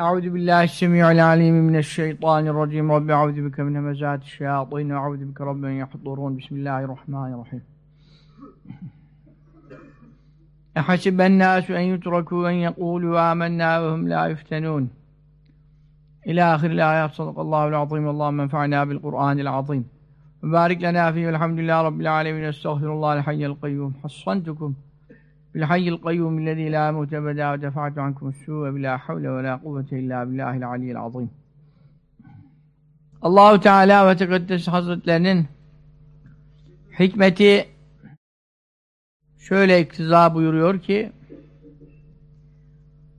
أعوذ بالله السميع العليم من الشيطان الرجيم. رب أعوذ بك من همزات الشياطين وأعوذ بك رب أن يحضرون. بسم الله الرحمن الرحيم. أحسب الناس أن يتركوا أن يقولوا آمنا وهم لا يفتنون. إلى آخر الآيات. صدق الله العظيم. اللهم انفعنا بالقرآن العظيم. وبارك لنا فيه. والحمد لله رب العالمين. أستغفر الله الحي القيوم. حصنتكم بالحي القيوم الذي لا موت أبدا ودفعت عنكم السوء بلا حول ولا قوة إلا بالله العلي العظيم Allahu Teala ve Tekaddes Hazretlerinin hikmeti şöyle iktiza buyuruyor ki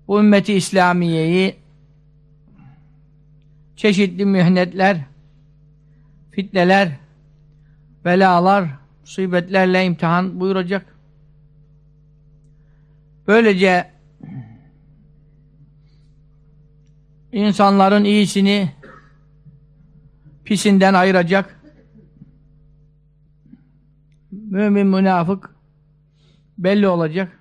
bu ümmeti İslamiye'yi çeşitli mühnetler, fitneler, belalar, musibetlerle imtihan buyuracak. Böylece insanların iyisini pisinden ayıracak mümin münafık belli olacak.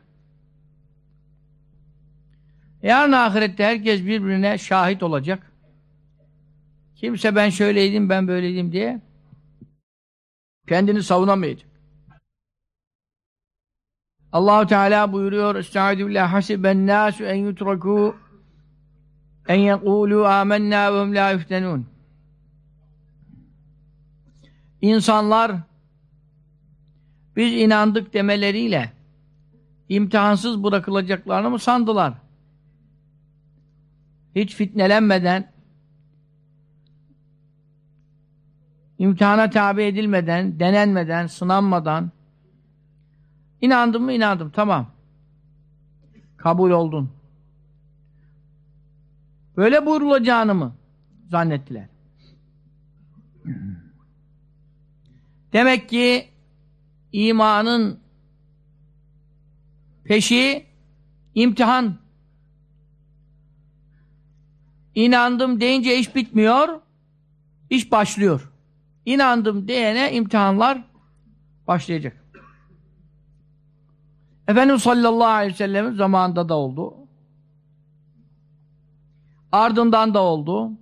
Yarın ahirette herkes birbirine şahit olacak. Kimse ben şöyleydim, ben böyleydim diye kendini savunamayacak. Allahu Teala buyuruyor Estaizu billah hasiben nasu en yutraku en yekulu amennâ ve hum la yuftenûn İnsanlar biz inandık demeleriyle imtihansız bırakılacaklarını mı sandılar? Hiç fitnelenmeden imtihana tabi edilmeden, denenmeden, sınanmadan İnandın mı? inandım. Tamam. Kabul oldun. Böyle buyurulacağını mı zannettiler? Demek ki imanın peşi imtihan. İnandım deyince iş bitmiyor, iş başlıyor. İnandım diyene imtihanlar başlayacak. Efendimiz sallallahu aleyhi ve sellem'in zamanında da oldu. Ardından da oldu.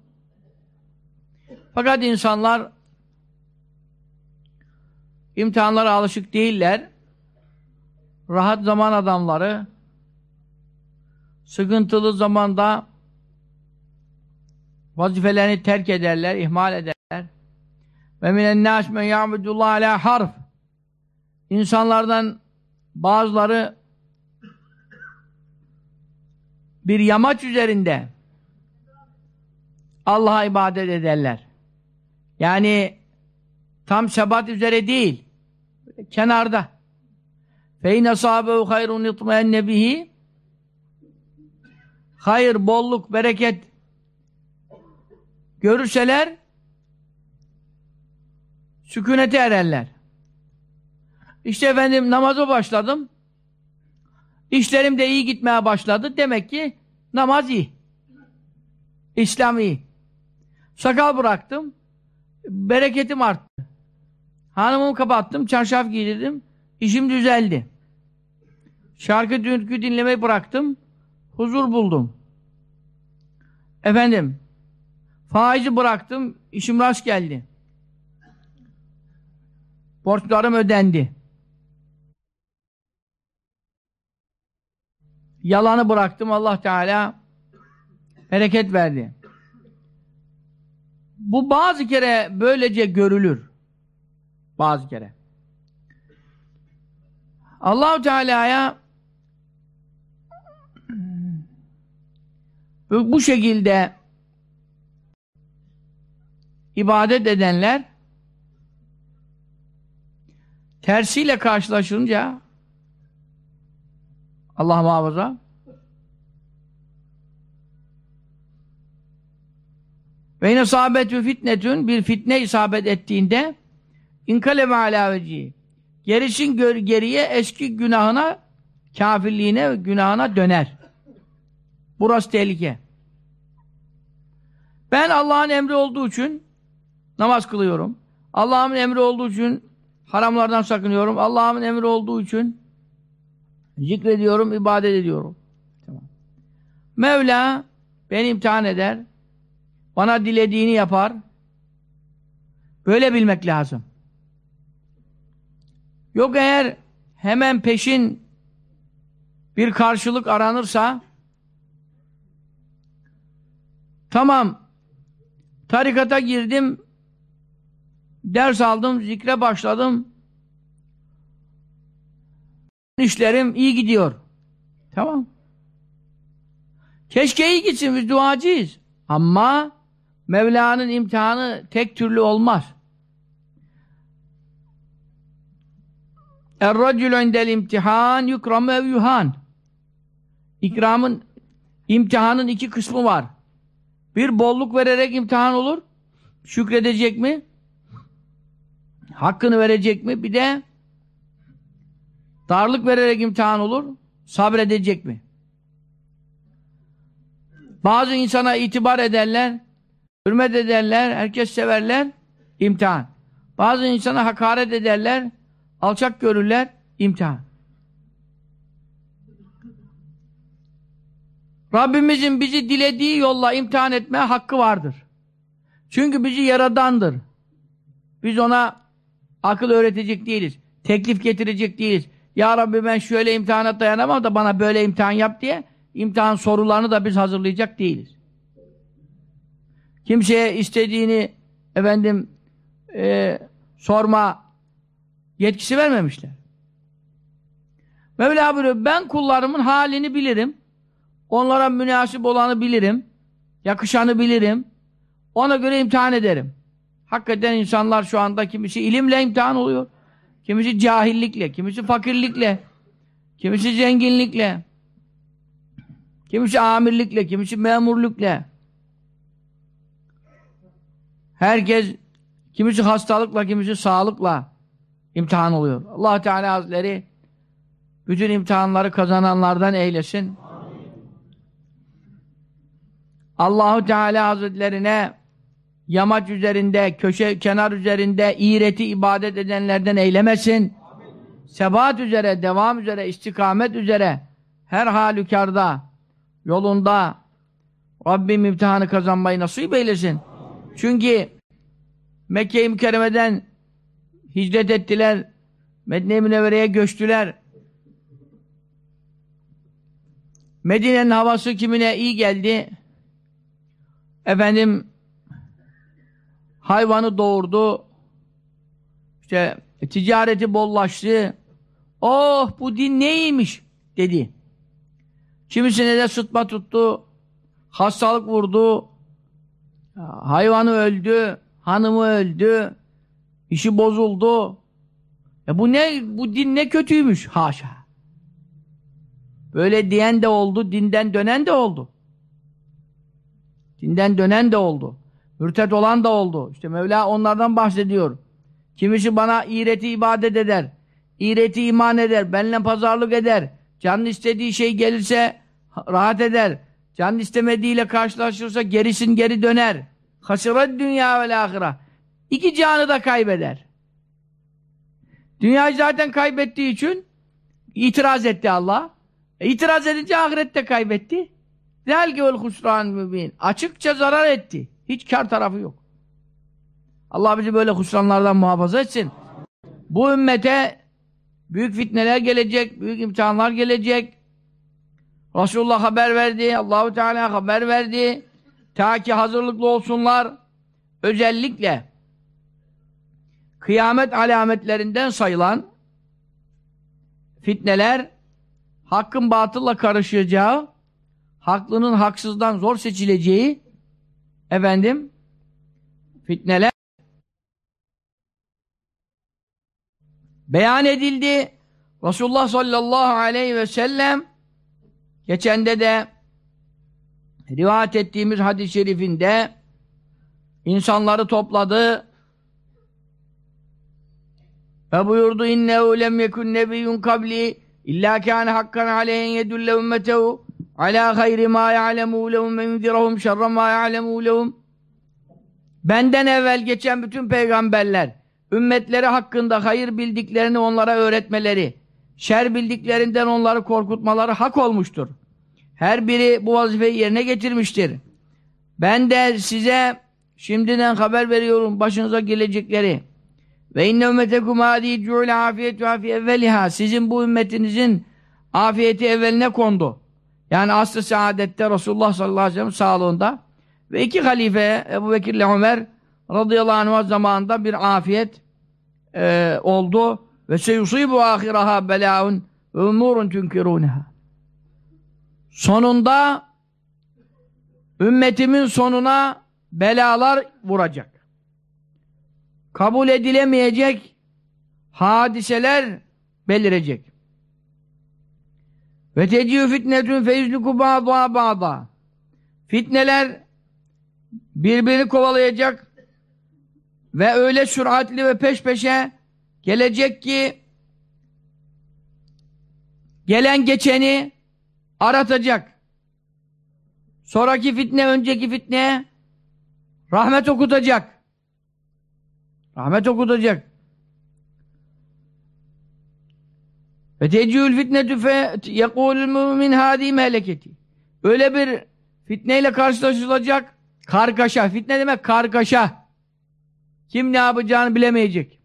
Fakat insanlar imtihanlara alışık değiller. Rahat zaman adamları sıkıntılı zamanda vazifelerini terk ederler, ihmal ederler. Ve minen nâs men ya'budullah ala harf. İnsanlardan bazıları bir yamaç üzerinde Allah'a ibadet ederler. Yani tam sebat üzere değil. Kenarda. Feyne sahabehu hayrun itmaenne bihi hayır, bolluk, bereket görürseler sükunete ererler. İşte efendim namaza başladım. İşlerim de iyi gitmeye başladı. Demek ki namaz iyi. İslam iyi. Sakal bıraktım. Bereketim arttı. Hanımımı kapattım. Çarşaf giydirdim. İşim düzeldi. Şarkı türkü dinlemeyi bıraktım. Huzur buldum. Efendim faizi bıraktım. İşim rast geldi. Borçlarım ödendi. Yalanı bıraktım Allah Teala bereket verdi. Bu bazı kere böylece görülür. Bazı kere. Allah Teala'ya bu şekilde ibadet edenler tersiyle karşılaşınca Allah muhafaza. Ve yine sahabetü fitnetün bir fitne isabet ettiğinde inkaleme ala veci gerisin geriye eski günahına kafirliğine günahına döner. Burası tehlike. Ben Allah'ın emri olduğu için namaz kılıyorum. Allah'ın emri olduğu için haramlardan sakınıyorum. Allah'ın emri olduğu için Zikrediyorum, ibadet ediyorum. Tamam. Mevla beni imtihan eder. Bana dilediğini yapar. Böyle bilmek lazım. Yok eğer hemen peşin bir karşılık aranırsa tamam tarikata girdim ders aldım, zikre başladım işlerim iyi gidiyor. Tamam. Keşke iyi gitsin, biz duacıyız. Ama Mevla'nın imtihanı tek türlü olmaz. Er-racül indel imtihan yukramu ev yuhan. İkramın, imtihanın iki kısmı var. Bir bolluk vererek imtihan olur. Şükredecek mi? Hakkını verecek mi? Bir de darlık vererek imtihan olur. Sabredecek mi? Bazı insana itibar ederler, hürmet ederler, herkes severler, imtihan. Bazı insana hakaret ederler, alçak görürler, imtihan. Rabbimizin bizi dilediği yolla imtihan etmeye hakkı vardır. Çünkü bizi yaradandır. Biz ona akıl öğretecek değiliz. Teklif getirecek değiliz. Ya Rabbi ben şöyle imtihana dayanamam da bana böyle imtihan yap diye imtihan sorularını da biz hazırlayacak değiliz. Kimseye istediğini efendim e, sorma yetkisi vermemişler. Mevla buyuruyor, ben kullarımın halini bilirim. Onlara münasip olanı bilirim. Yakışanı bilirim. Ona göre imtihan ederim. Hakikaten insanlar şu anda kimisi ilimle imtihan oluyor. Kimisi cahillikle, kimisi fakirlikle, kimisi zenginlikle, kimisi amirlikle, kimisi memurlukla. Herkes, kimisi hastalıkla, kimisi sağlıkla imtihan oluyor. allah Teala Hazretleri bütün imtihanları kazananlardan eylesin. Allahu Teala Hazretlerine yamaç üzerinde, köşe kenar üzerinde iğreti ibadet edenlerden eylemesin. Sebat üzere, devam üzere, istikamet üzere her halükarda, yolunda Rabbim imtihanı kazanmayı nasip eylesin. Çünkü Mekke-i Mükerreme'den hicret ettiler, Medine-i Münevvere'ye göçtüler. Medine'nin havası kimine iyi geldi. Efendim hayvanı doğurdu. İşte ticareti bollaştı. Oh bu din neymiş dedi. Kimisine de sıtma tuttu. Hastalık vurdu. Hayvanı öldü. Hanımı öldü. işi bozuldu. E bu ne? Bu din ne kötüymüş. Haşa. Böyle diyen de oldu. Dinden dönen de oldu. Dinden dönen de oldu. Mürtet olan da oldu. İşte Mevla onlardan bahsediyor. Kimisi bana iğreti ibadet eder. İğreti iman eder. Benimle pazarlık eder. Canın istediği şey gelirse rahat eder. Canın istemediğiyle karşılaşırsa gerisin geri döner. Hasırat dünya ve ahira. İki canı da kaybeder. Dünyayı zaten kaybettiği için itiraz etti Allah. E, itiraz edince ahirette kaybetti. Zelge vel husran mübin. Açıkça zarar etti. Hiç kar tarafı yok. Allah bizi böyle husranlardan muhafaza etsin. Bu ümmete büyük fitneler gelecek, büyük imtihanlar gelecek. Resulullah haber verdi, Allahu Teala haber verdi. Ta ki hazırlıklı olsunlar. Özellikle kıyamet alametlerinden sayılan fitneler hakkın batılla karışacağı, haklının haksızdan zor seçileceği efendim? Fitneler. Beyan edildi. Resulullah sallallahu aleyhi ve sellem geçende de rivayet ettiğimiz hadis-i şerifinde insanları topladı. Ve buyurdu innehu lem yekun nebiyyun kabli illa kâne hakkan aleyhen yedülle ümmetehu ala hayri ma ya'lemu lehum ve yunzirahum şerre ma ya'lemu lehum Benden evvel geçen bütün peygamberler ümmetleri hakkında hayır bildiklerini onlara öğretmeleri, şer bildiklerinden onları korkutmaları hak olmuştur. Her biri bu vazifeyi yerine getirmiştir. Ben de size şimdiden haber veriyorum başınıza gelecekleri. Ve inne ümmetekum hâdî cu'le afiyet ve afiyet evveliha. Sizin bu ümmetinizin afiyeti evveline kondu. Yani asr-ı saadette Resulullah sallallahu aleyhi ve sellem sağlığında ve iki halife Ebu Bekir ile Ömer radıyallahu anh zamanında bir afiyet e, oldu ve seyusibu ahiraha belaun ve umurun tünkirûneha. Sonunda ümmetimin sonuna belalar vuracak. Kabul edilemeyecek hadiseler belirecek. Ve teciyü fitnetün feyüzlükü bağda bağda. Fitneler birbirini kovalayacak ve öyle süratli ve peş peşe gelecek ki gelen geçeni aratacak. Sonraki fitne önceki fitneye rahmet okutacak. Rahmet okutacak. Ve tecihül fitnetü fe yekulül mümin hâdî meleketi. Öyle bir fitneyle karşılaşılacak. Kargaşa. Fitne demek kargaşa. Kim ne yapacağını bilemeyecek.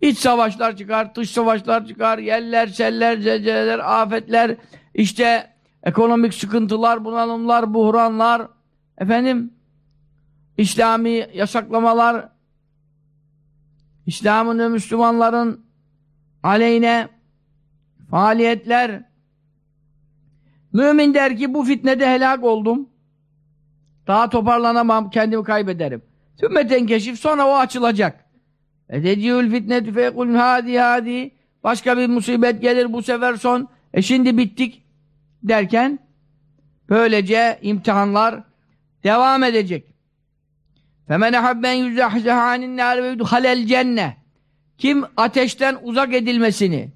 İç savaşlar çıkar, dış savaşlar çıkar, yeller, seller, zelzeleler, afetler, işte ekonomik sıkıntılar, bunalımlar, buhranlar, efendim, İslami yasaklamalar, İslam'ın ve Müslümanların aleyhine faaliyetler. Mümin der ki bu fitnede helak oldum. Daha toparlanamam, kendimi kaybederim. Sümmeten keşif sonra o açılacak. Edeciyül fitnetü fekul hadi hadi başka bir musibet gelir bu sefer son. E şimdi bittik derken böylece imtihanlar devam edecek. Femen habben yüzahzahanin nar ve yudhalel cenne. Kim ateşten uzak edilmesini,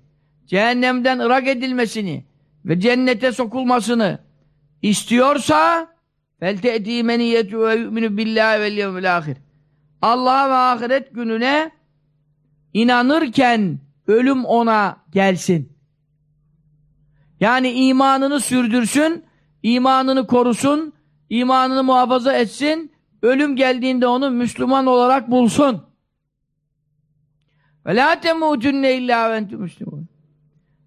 cehennemden ırak edilmesini ve cennete sokulmasını istiyorsa فَلْتَأْتِي مَنِيَّةُ وَيُؤْمِنُ بِاللّٰهِ وَالْيَوْمِ الْآخِرِ Allah'a ve ahiret gününe inanırken ölüm ona gelsin. Yani imanını sürdürsün, imanını korusun, imanını muhafaza etsin, ölüm geldiğinde onu Müslüman olarak bulsun. Ve la temutunne illa ve entum müslümun.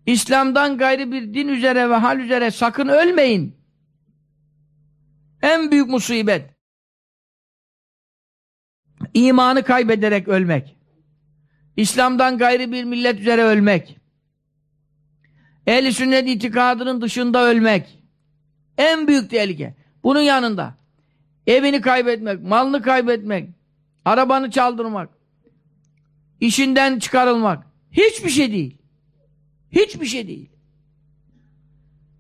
İslam'dan gayrı bir din üzere ve hal üzere sakın ölmeyin. En büyük musibet. İmanı kaybederek ölmek. İslam'dan gayrı bir millet üzere ölmek. Ehl-i sünnet itikadının dışında ölmek. En büyük tehlike. Bunun yanında evini kaybetmek, malını kaybetmek, arabanı çaldırmak, işinden çıkarılmak. Hiçbir şey değil. Hiçbir şey değil.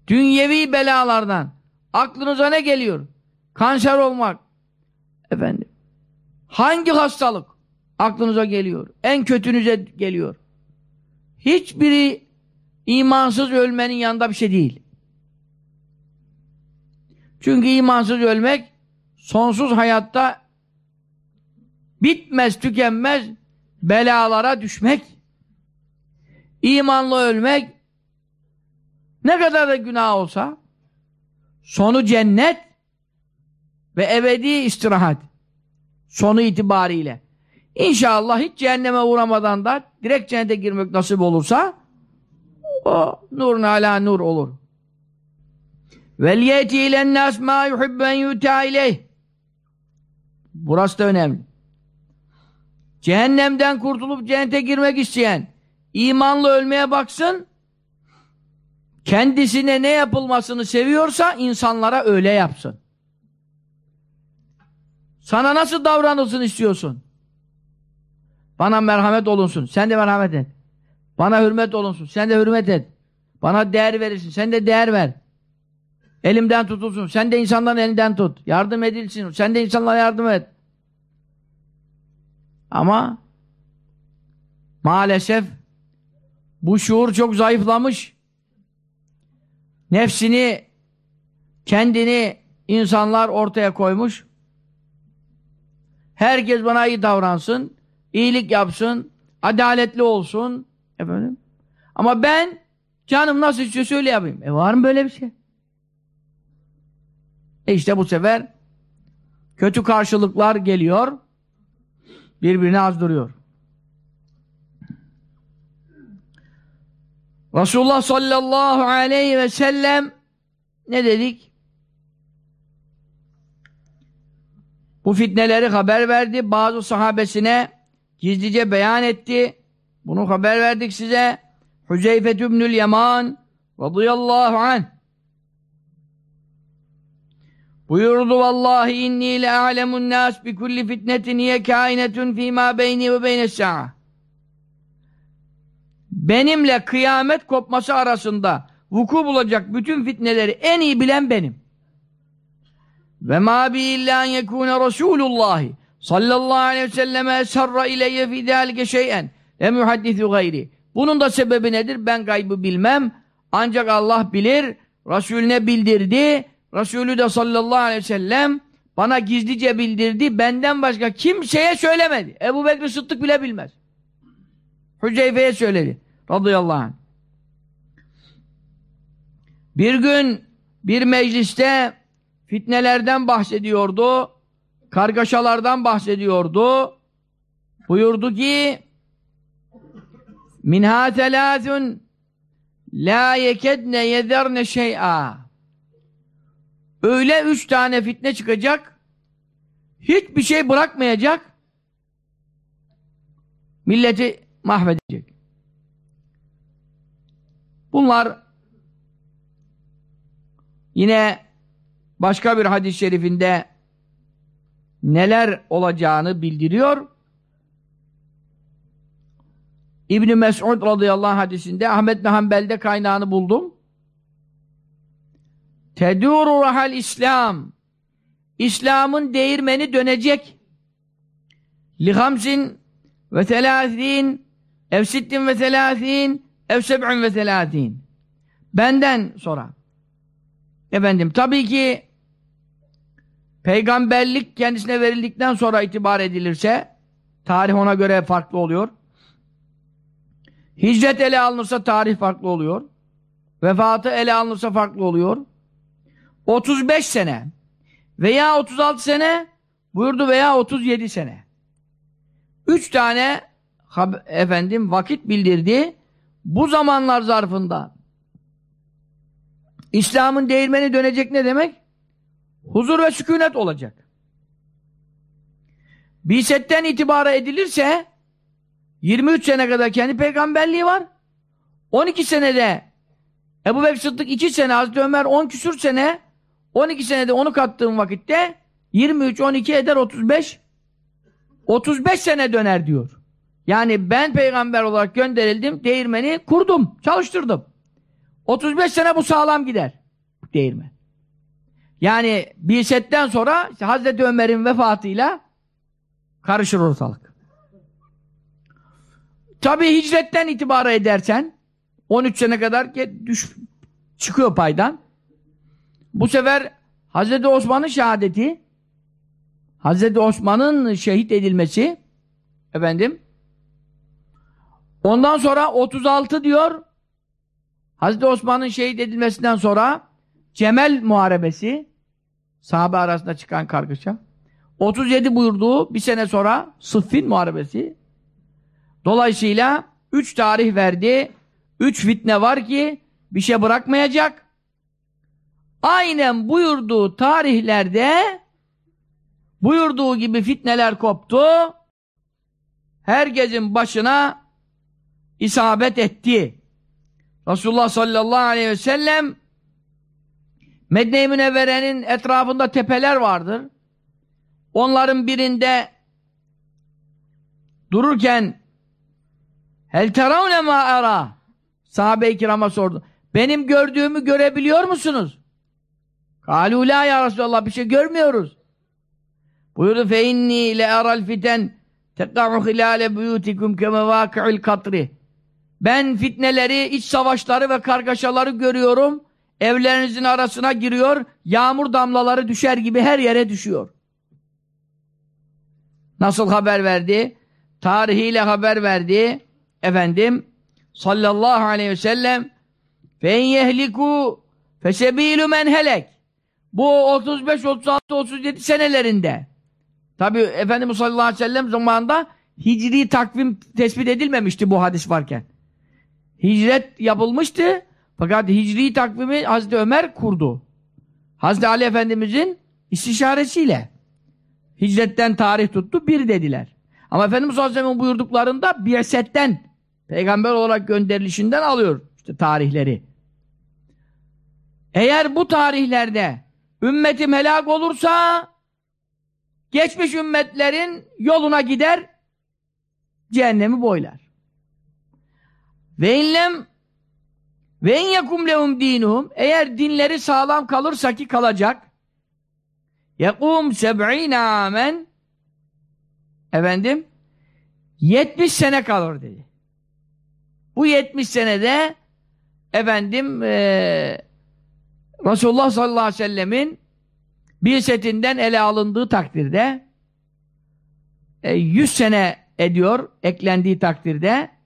Dünyevi belalardan aklınıza ne geliyor? Kanser olmak. Efendim. Hangi hastalık aklınıza geliyor? En kötünüze geliyor. Hiçbiri imansız ölmenin yanında bir şey değil. Çünkü imansız ölmek sonsuz hayatta bitmez, tükenmez belalara düşmek. İmanlı ölmek ne kadar da günah olsa sonu cennet ve ebedi istirahat sonu itibariyle. İnşallah hiç cehenneme uğramadan da direkt cennete girmek nasip olursa o nur ala nur olur. Vel yeti ilen nas ma yuhibben yuta ileyh. Burası da önemli. Cehennemden kurtulup cennete girmek isteyen imanlı ölmeye baksın kendisine ne yapılmasını seviyorsa insanlara öyle yapsın. Sana nasıl davranılsın istiyorsun? Bana merhamet olunsun. Sen de merhamet et. Bana hürmet olunsun. Sen de hürmet et. Bana değer verirsin. Sen de değer ver. Elimden tutulsun. Sen de insanların elinden tut. Yardım edilsin. Sen de insanlara yardım et. Ama maalesef bu şuur çok zayıflamış. Nefsini, kendini insanlar ortaya koymuş. Herkes bana iyi davransın, iyilik yapsın, adaletli olsun. Efendim. Ama ben canım nasıl istiyorsa öyle yapayım. E var mı böyle bir şey? E işte bu sefer kötü karşılıklar geliyor. Birbirini azdırıyor. Resulullah sallallahu aleyhi ve sellem ne dedik? Bu fitneleri haber verdi. Bazı sahabesine gizlice beyan etti. Bunu haber verdik size. Hüzeyfet ibnül Yaman radıyallahu anh buyurdu vallahi inni le a'lemun nas bi kulli fitnetin hiye kainetun fîmâ beyni ve beynes sa'a benimle kıyamet kopması arasında vuku bulacak bütün fitneleri en iyi bilen benim. Ve ma bi illa en yekûne Resulullah sallallahu aleyhi ve selleme sarra ileyye fî dâlike şey'en lem yuhaddithu gayri. Bunun da sebebi nedir? Ben gaybı bilmem. Ancak Allah bilir. Resulüne bildirdi. Resulü de sallallahu aleyhi ve sellem bana gizlice bildirdi. Benden başka kimseye söylemedi. Ebu Bekir Sıddık bile bilmez. Hüceyfe'ye söyledi. Radıyallahu anh. Bir gün bir mecliste fitnelerden bahsediyordu. Kargaşalardan bahsediyordu. Buyurdu ki Minha telâthun la yekedne yederne şey'a Öyle üç tane fitne çıkacak hiçbir şey bırakmayacak milleti mahvedecek. Bunlar yine başka bir hadis-i şerifinde neler olacağını bildiriyor. İbn Mes'ud radıyallahu anh hadisinde Ahmet bin Hanbel'de kaynağını buldum. Teduru rahal İslam İslam'ın değirmeni dönecek. Lihamsin ve telâzîn ev sittin ve telâzîn ev seb'un ve telâzîn benden sonra efendim tabii ki peygamberlik kendisine verildikten sonra itibar edilirse tarih ona göre farklı oluyor. Hicret ele alınırsa tarih farklı oluyor. Vefatı ele alınırsa farklı oluyor. 35 sene veya 36 sene buyurdu veya 37 sene. Üç tane efendim vakit bildirdi. Bu zamanlar zarfında İslam'ın değirmeni dönecek ne demek? Huzur ve sükunet olacak. Bisetten itibara edilirse 23 sene kadar kendi peygamberliği var. 12 senede Ebu Bekir Sıddık 2 sene, Hazreti Ömer 10 küsür sene 12 senede onu kattığım vakitte 23, 12 eder 35 35 sene döner diyor. Yani ben peygamber olarak gönderildim, değirmeni kurdum, çalıştırdım. 35 sene bu sağlam gider. Değirmen. Yani bir setten sonra işte Hazreti Ömer'in vefatıyla karışır ortalık. Tabi hicretten itibara edersen 13 sene kadar düş, çıkıyor paydan. Bu sefer Hazreti Osman'ın şehadeti Hazreti Osman'ın şehit edilmesi efendim ondan sonra 36 diyor Hazreti Osman'ın şehit edilmesinden sonra Cemel Muharebesi sahabe arasında çıkan kargaşa. 37 buyurduğu bir sene sonra Sıffin Muharebesi. Dolayısıyla 3 tarih verdi 3 fitne var ki bir şey bırakmayacak. Aynen buyurduğu tarihlerde buyurduğu gibi fitneler koptu. Herkesin başına isabet etti Resulullah sallallahu aleyhi ve sellem Medine-i Münevvere'nin etrafında tepeler vardır. Onların birinde dururken Hel teravne ma ara Sahabe-i kirama sordu. Benim gördüğümü görebiliyor musunuz? Kalu la ya Resulallah bir şey görmüyoruz. Buyurdu fe inni le aral fiten teka'u hilale buyutikum kemevâki'il katri ben fitneleri, iç savaşları ve kargaşaları görüyorum. Evlerinizin arasına giriyor. Yağmur damlaları düşer gibi her yere düşüyor. Nasıl haber verdi? Tarihiyle haber verdi. Efendim sallallahu aleyhi ve sellem fe yehliku fesebilu men helek bu 35, 36, 37 senelerinde tabi Efendimiz sallallahu aleyhi ve sellem zamanında hicri takvim tespit edilmemişti bu hadis varken. Hicret yapılmıştı fakat hicri takvimi Hazreti Ömer kurdu. Hazreti Ali Efendimizin istişaresiyle hicretten tarih tuttu, bir dediler. Ama Efendimiz sallallahu aleyhi ve sellem buyurduklarında biyesetten, peygamber olarak gönderilişinden alıyor işte tarihleri. Eğer bu tarihlerde ümmetim helak olursa geçmiş ümmetlerin yoluna gider cehennemi boylar. Ve inlem ve in yekum lehum dinuhum. Eğer dinleri sağlam kalırsa ki kalacak. Yekum seb'ine amen. Efendim 70 sene kalır dedi. Bu 70 senede efendim e, Resulullah sallallahu aleyhi ve sellemin bir setinden ele alındığı takdirde e, 100 sene ediyor eklendiği takdirde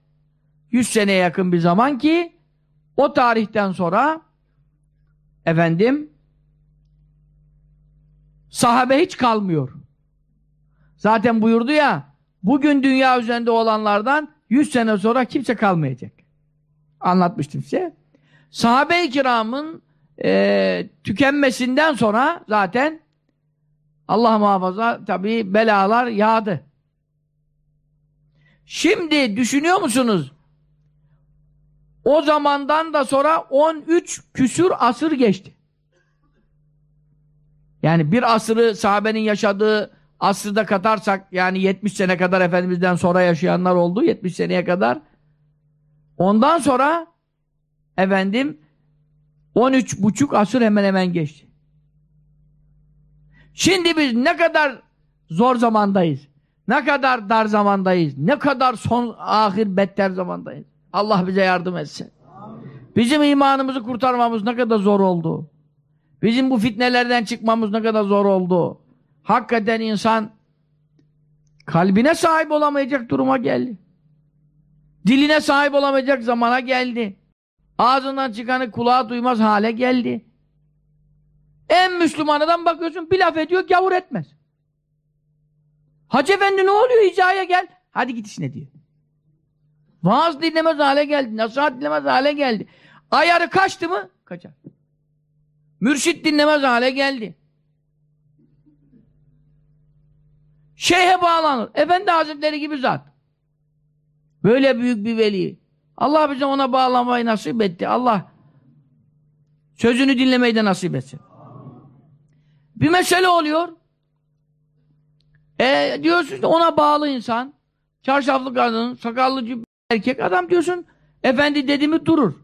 100 seneye yakın bir zaman ki o tarihten sonra efendim sahabe hiç kalmıyor. Zaten buyurdu ya bugün dünya üzerinde olanlardan 100 sene sonra kimse kalmayacak. Anlatmıştım size. Sahabe-i kiramın e, tükenmesinden sonra zaten Allah muhafaza tabi belalar yağdı. Şimdi düşünüyor musunuz? O zamandan da sonra 13 küsür asır geçti. Yani bir asırı sahabenin yaşadığı asırda katarsak yani 70 sene kadar Efendimiz'den sonra yaşayanlar oldu 70 seneye kadar. Ondan sonra efendim 13 buçuk asır hemen hemen geçti. Şimdi biz ne kadar zor zamandayız. Ne kadar dar zamandayız. Ne kadar son ahir better zamandayız. Allah bize yardım etsin. Bizim imanımızı kurtarmamız ne kadar zor oldu. Bizim bu fitnelerden çıkmamız ne kadar zor oldu. Hakikaten insan kalbine sahip olamayacak duruma geldi. Diline sahip olamayacak zamana geldi. Ağzından çıkanı kulağa duymaz hale geldi. En Müslümanıdan bakıyorsun bir laf ediyor gavur etmez. Hacı efendi ne oluyor hicaya gel. Hadi git işine diyor. Vaaz dinlemez hale geldi. Nasihat dinlemez hale geldi. Ayarı kaçtı mı? Kaçar. Mürşit dinlemez hale geldi. Şeyhe bağlanır. Efendi Hazretleri gibi zat. Böyle büyük bir veli. Allah bize ona bağlanmayı nasip etti. Allah sözünü dinlemeyi de nasip etsin. Bir mesele oluyor. E diyorsun ona bağlı insan, çarşaflı kadın, sakallı erkek adam diyorsun, efendi dedi mi durur.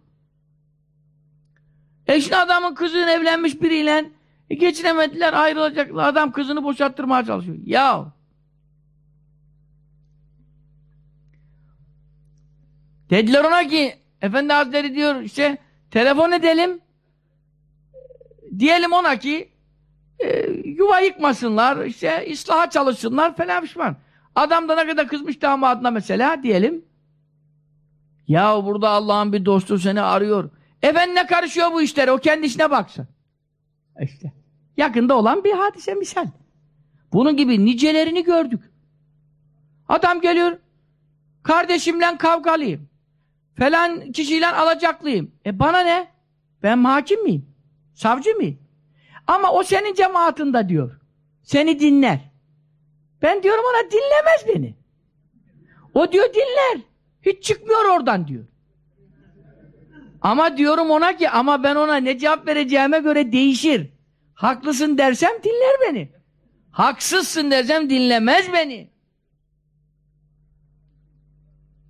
E adamın kızının evlenmiş biriyle e geçinemediler, ayrılacaklar. Adam kızını boşalttırmaya çalışıyor. Ya Dediler ona ki Efendi Hazretleri diyor işte telefon edelim diyelim ona ki e, yuva yıkmasınlar işte ıslaha çalışsınlar falan pişman. Adam da ne kadar kızmış damadına mesela diyelim. Ya burada Allah'ın bir dostu seni arıyor. Efendi ne karışıyor bu işlere? O kendi işine baksın. İşte. Yakında olan bir hadise misal. Bunun gibi nicelerini gördük. Adam geliyor. Kardeşimle kavgalıyım. Falan kişiyle alacaklıyım. E bana ne? Ben hakim miyim? Savcı mıyım? Ama o senin cemaatinde diyor. Seni dinler. Ben diyorum ona dinlemez beni. O diyor dinler. Hiç çıkmıyor oradan diyor. Ama diyorum ona ki ama ben ona ne cevap vereceğime göre değişir. Haklısın dersem dinler beni. Haksızsın dersem dinlemez beni.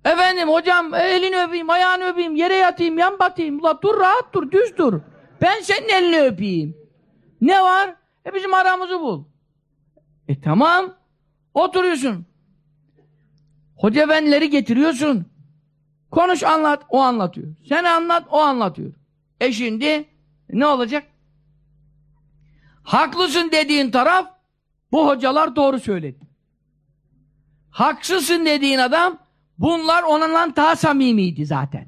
Efendim hocam elini öpeyim, ayağını öpeyim, yere yatayım, yan batayım. Ula dur rahat dur, düz dur. Ben senin elini öpeyim. Ne var? E bizim aramızı bul. E tamam. Oturuyorsun. Hoca efendileri getiriyorsun. Konuş anlat, o anlatıyor. Sen anlat, o anlatıyor. E şimdi ne olacak? Haklısın dediğin taraf bu hocalar doğru söyledi. Haksızsın dediğin adam bunlar onunla daha samimiydi zaten.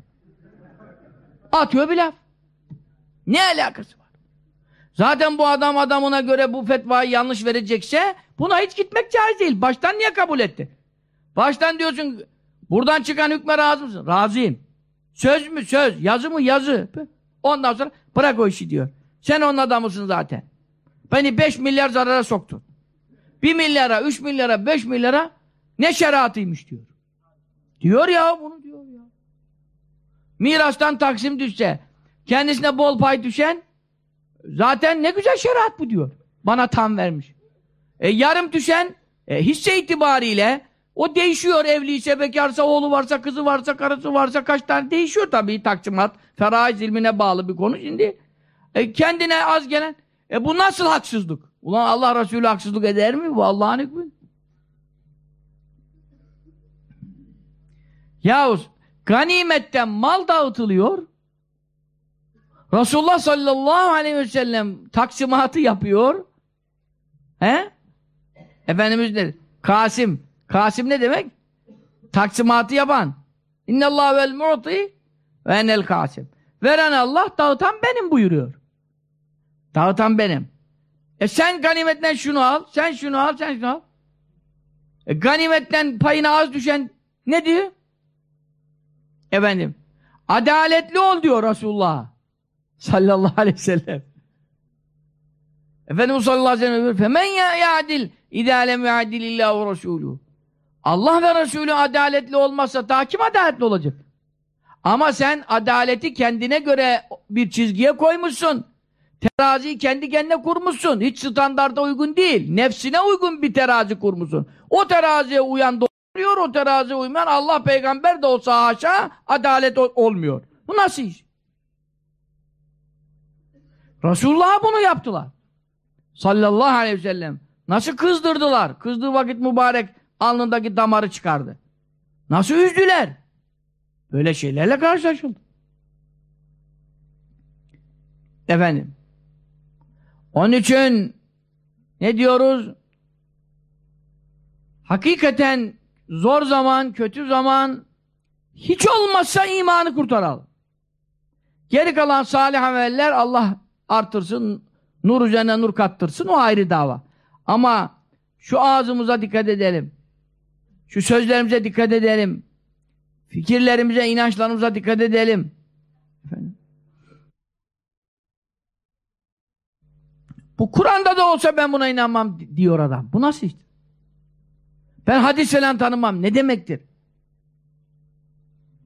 Atıyor bir laf. Ne alakası var? Zaten bu adam adamına göre bu fetvayı yanlış verecekse buna hiç gitmek caiz değil. Baştan niye kabul etti? Baştan diyorsun buradan çıkan hükme razı mısın? Razıyım. Söz mü söz, yazı mı yazı. Ondan sonra bırak o işi diyor. Sen onun adamısın zaten. Beni 5 milyar zarara soktun. 1 milyara, 3 milyara, 5 milyara ne şeriatıymış diyor. Diyor ya bunu diyor ya. Mirastan taksim düşse, kendisine bol pay düşen zaten ne güzel şeriat bu diyor. Bana tam vermiş. E, yarım düşen e, hisse itibariyle o değişiyor evliyse, bekarsa, oğlu varsa, kızı varsa, karısı varsa kaç tane değişiyor tabii taksimat. Feraiz ilmine bağlı bir konu şimdi. E, kendine az gelen. E bu nasıl haksızlık? Ulan Allah Resulü haksızlık eder mi? Bu Allah'ın hükmü. Yahuz ganimetten mal dağıtılıyor. Resulullah sallallahu aleyhi ve sellem taksimatı yapıyor. He? Efendimiz dedi. Kasim. Kasim ne demek? Taksimatı yapan. İnnallâhu vel mu'ti ve enel kasim. Veren Allah, dağıtan benim buyuruyor. Dağıtan benim. E sen ganimetten şunu al, sen şunu al, sen şunu al. E ganimetten payına az düşen ne diyor? Efendim, adaletli ol diyor Resulullah sallallahu aleyhi ve sellem. Efendimiz sallallahu aleyhi ve sellem femen ya ya'dil idâlem ve adilillâhu resûlû Allah ve Resulü adaletli olmazsa daha kim adaletli olacak? Ama sen adaleti kendine göre bir çizgiye koymuşsun. Teraziyi kendi kendine kurmuşsun. Hiç standarda uygun değil. Nefsine uygun bir terazi kurmuşsun. O teraziye uyan doğruyor, o teraziye uymayan Allah peygamber de olsa haşa adalet olmuyor. Bu nasıl iş? Resulullah'a bunu yaptılar. Sallallahu aleyhi ve sellem. Nasıl kızdırdılar? Kızdığı vakit mübarek alnındaki damarı çıkardı. Nasıl üzdüler? Böyle şeylerle karşılaşıldı. Efendim. Onun için ne diyoruz? Hakikaten zor zaman, kötü zaman hiç olmazsa imanı kurtaralım. Geri kalan salih ameller Allah artırsın, nur üzerine nur kattırsın o ayrı dava. Ama şu ağzımıza dikkat edelim. Şu sözlerimize dikkat edelim. Fikirlerimize, inançlarımıza dikkat edelim. Efendim? Bu Kur'an'da da olsa ben buna inanmam diyor adam. Bu nasıl işte? Ben hadis falan tanımam. Ne demektir?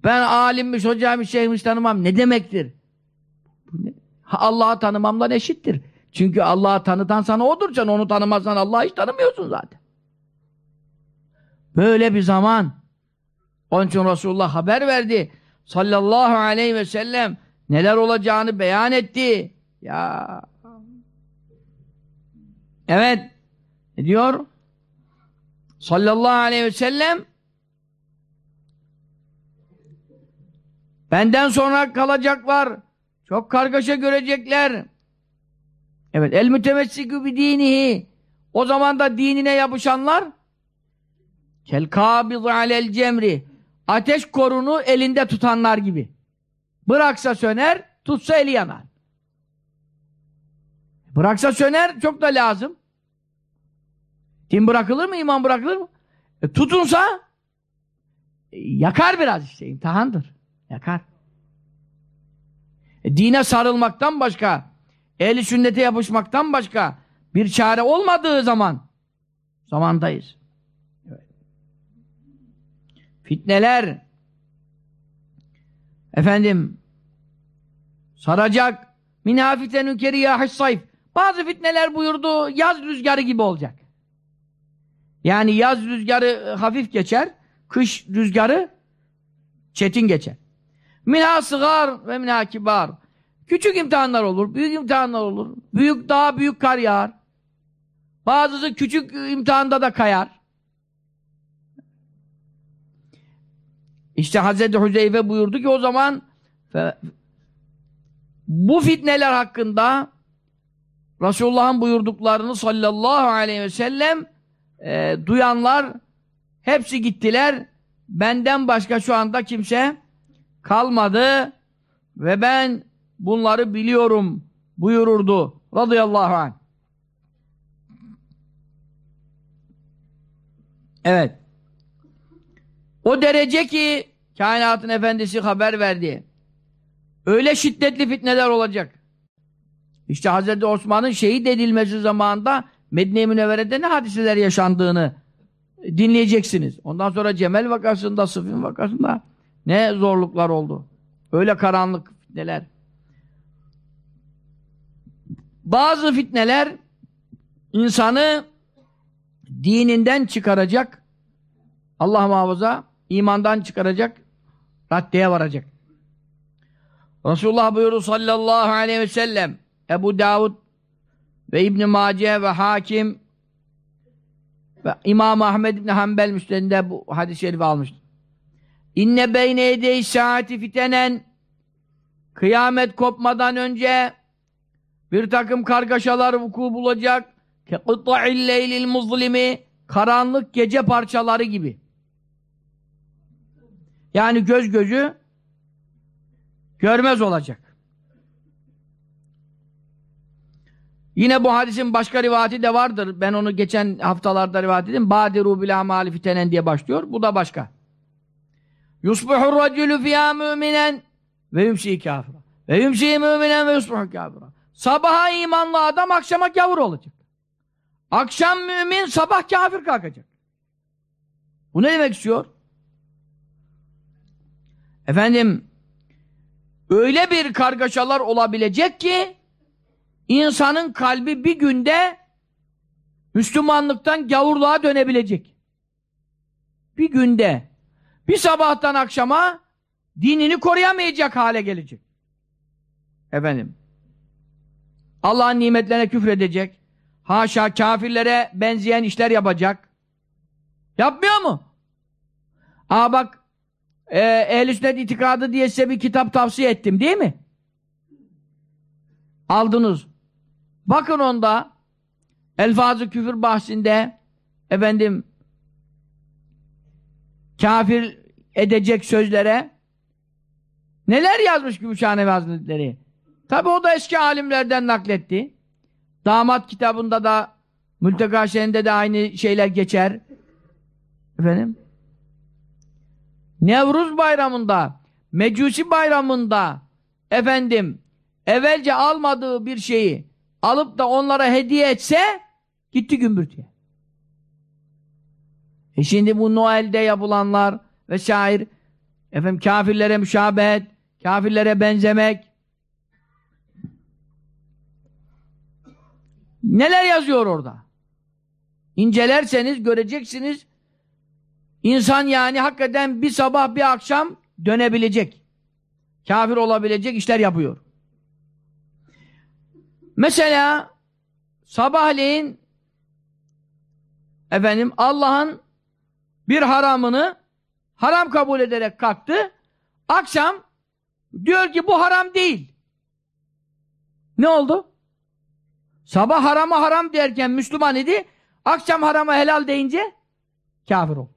Ben alimmiş, hocaymış, şeyhmiş tanımam. Ne demektir? Allah'ı tanımamla eşittir. Çünkü Allah'ı tanıtan sana odur can. Onu tanımazsan Allah'ı hiç tanımıyorsun zaten. Böyle bir zaman. Onun için Resulullah haber verdi. Sallallahu aleyhi ve sellem neler olacağını beyan etti. Ya Evet. Ne diyor? Sallallahu aleyhi ve sellem benden sonra kalacaklar. Çok kargaşa görecekler. Evet. El mütemessikü bi dinihi. O zaman da dinine yapışanlar kel kabidu alel cemri. Ateş korunu elinde tutanlar gibi. Bıraksa söner, tutsa eli yanar. Bıraksa söner çok da lazım. Din bırakılır mı? iman bırakılır mı? E, tutunsa e, yakar biraz işte. imtihandır. Yakar. E, dine sarılmaktan başka, ehli sünnete yapışmaktan başka bir çare olmadığı zaman zamandayız. Fitneler efendim saracak minafitenün keriyâhis sayf bazı fitneler buyurdu yaz rüzgarı gibi olacak. Yani yaz rüzgarı hafif geçer, kış rüzgarı çetin geçer. Minha sıgar ve minha kibar. Küçük imtihanlar olur, büyük imtihanlar olur. Büyük daha büyük kar yağar. Bazısı küçük imtihanda da kayar. İşte Hazreti Hüzeyfe buyurdu ki o zaman bu fitneler hakkında Resulullah'ın buyurduklarını sallallahu aleyhi ve sellem e, duyanlar hepsi gittiler. Benden başka şu anda kimse kalmadı ve ben bunları biliyorum buyururdu radıyallahu anh. Evet. O derece ki kainatın efendisi haber verdi. Öyle şiddetli fitneler olacak. İşte Hazreti Osman'ın şehit edilmesi zamanında Medine-i Münevvere'de ne hadiseler yaşandığını dinleyeceksiniz. Ondan sonra Cemel vakasında, Sıfin vakasında ne zorluklar oldu. Öyle karanlık fitneler. Bazı fitneler insanı dininden çıkaracak Allah muhafaza imandan çıkaracak raddeye varacak. Resulullah buyurdu sallallahu aleyhi ve sellem Ebu Davud ve İbn Mace ve Hakim ve İmam Ahmed İbn Hanbel müstedinde bu hadis-i şerifi almıştır. İnne beyne yedey saati fitenen kıyamet kopmadan önce bir takım kargaşalar vuku bulacak ke kıtta'il leylil muzlimi karanlık gece parçaları gibi. Yani göz gözü görmez olacak. Yine bu hadisin başka rivayeti de vardır. Ben onu geçen haftalarda rivayet edeyim. Badiru bil amali fitenen diye başlıyor. Bu da başka. Yusbuhur racülü fiyâ müminen ve yumşî kâfira. Ve yumşî müminen ve yusbuhu kâfira. Sabaha imanlı adam akşama gavur olacak. Akşam mümin sabah kafir kalkacak. Bu ne demek istiyor? Efendim öyle bir kargaşalar olabilecek ki insanın kalbi bir günde Müslümanlıktan gavurluğa dönebilecek. Bir günde bir sabahtan akşama dinini koruyamayacak hale gelecek. Efendim Allah'ın nimetlerine küfredecek. Haşa kafirlere benzeyen işler yapacak. Yapmıyor mu? Aa bak e, ehl sünnet itikadı diye size bir kitap tavsiye ettim değil mi? Aldınız. Bakın onda elfazı küfür bahsinde efendim kafir edecek sözlere neler yazmış Gümüşhanevi Hazretleri? Tabi o da eski alimlerden nakletti. Damat kitabında da Mülteka de aynı şeyler geçer. Efendim? Nevruz bayramında, Mecusi bayramında efendim evvelce almadığı bir şeyi alıp da onlara hediye etse gitti gümbürtüye. E şimdi bu Noel'de yapılanlar ve şair efendim kafirlere müşabet, kafirlere benzemek neler yazıyor orada? İncelerseniz göreceksiniz İnsan yani hakikaten bir sabah bir akşam dönebilecek. Kafir olabilecek işler yapıyor. Mesela sabahleyin efendim Allah'ın bir haramını haram kabul ederek kalktı. Akşam diyor ki bu haram değil. Ne oldu? Sabah harama haram derken Müslüman idi. Akşam harama helal deyince kafir oldu.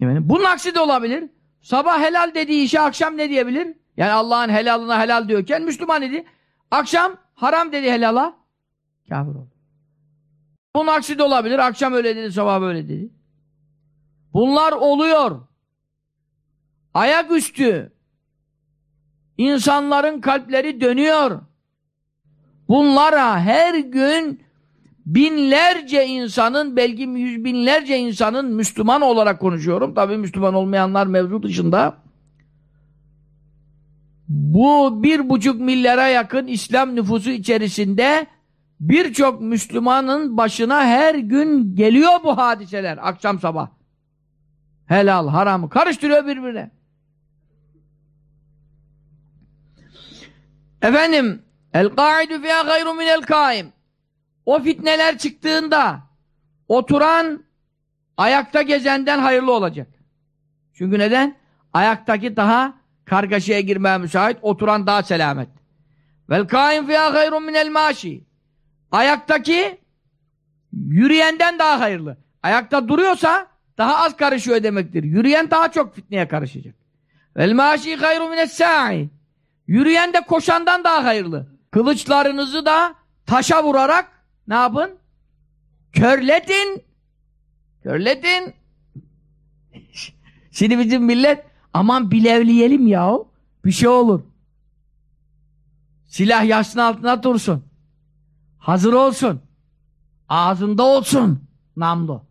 Yani bunun aksi de olabilir. Sabah helal dediği işe akşam ne diyebilir? Yani Allah'ın helalına helal diyorken Müslüman idi. Akşam haram dedi helala. Kafir oldu. Bunun aksi de olabilir. Akşam öyle dedi, sabah böyle dedi. Bunlar oluyor. Ayaküstü. İnsanların kalpleri dönüyor. Bunlara her gün binlerce insanın belki yüz binlerce insanın Müslüman olarak konuşuyorum. Tabi Müslüman olmayanlar mevzu dışında. Bu bir buçuk milyara yakın İslam nüfusu içerisinde birçok Müslümanın başına her gün geliyor bu hadiseler akşam sabah. Helal, haramı karıştırıyor birbirine. Efendim, el-kaidu fiyâ gayru minel kaim. O fitneler çıktığında oturan ayakta gezenden hayırlı olacak. Çünkü neden? Ayaktaki daha kargaşaya girmeye müsait, oturan daha selamet. Vel kaim fiyâ hayrun minel maşi. Ayaktaki yürüyenden daha hayırlı. Ayakta duruyorsa daha az karışıyor demektir. Yürüyen daha çok fitneye karışacak. Vel maşi hayrun mines sa'i. Yürüyen de koşandan daha hayırlı. Kılıçlarınızı da taşa vurarak ne yapın? Körletin. Körletin. Şimdi bizim millet aman bilevleyelim yahu. Bir şey olur. Silah yaşın altına dursun. Hazır olsun. Ağzında olsun. Namlu.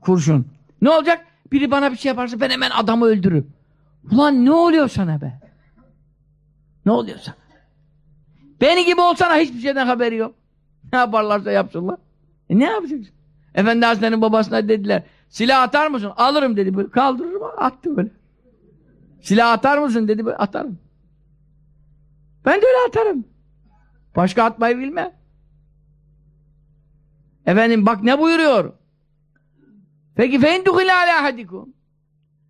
Kurşun. Ne olacak? Biri bana bir şey yaparsa ben hemen adamı öldürürüm. Ulan ne oluyor sana be? Ne oluyor sana? Beni gibi olsana hiçbir şeyden haberi yok. Ne yaparlarsa yapsınlar. E ne yapacaksın? Efendi Hazretleri'nin babasına dediler. Silah atar mısın? Alırım dedi. Böyle kaldırırım. Attı böyle. Silah atar mısın dedi. Böyle atarım. Ben de öyle atarım. Başka atmayı bilmem. Efendim bak ne buyuruyor? Peki feinduhile ala hadikum.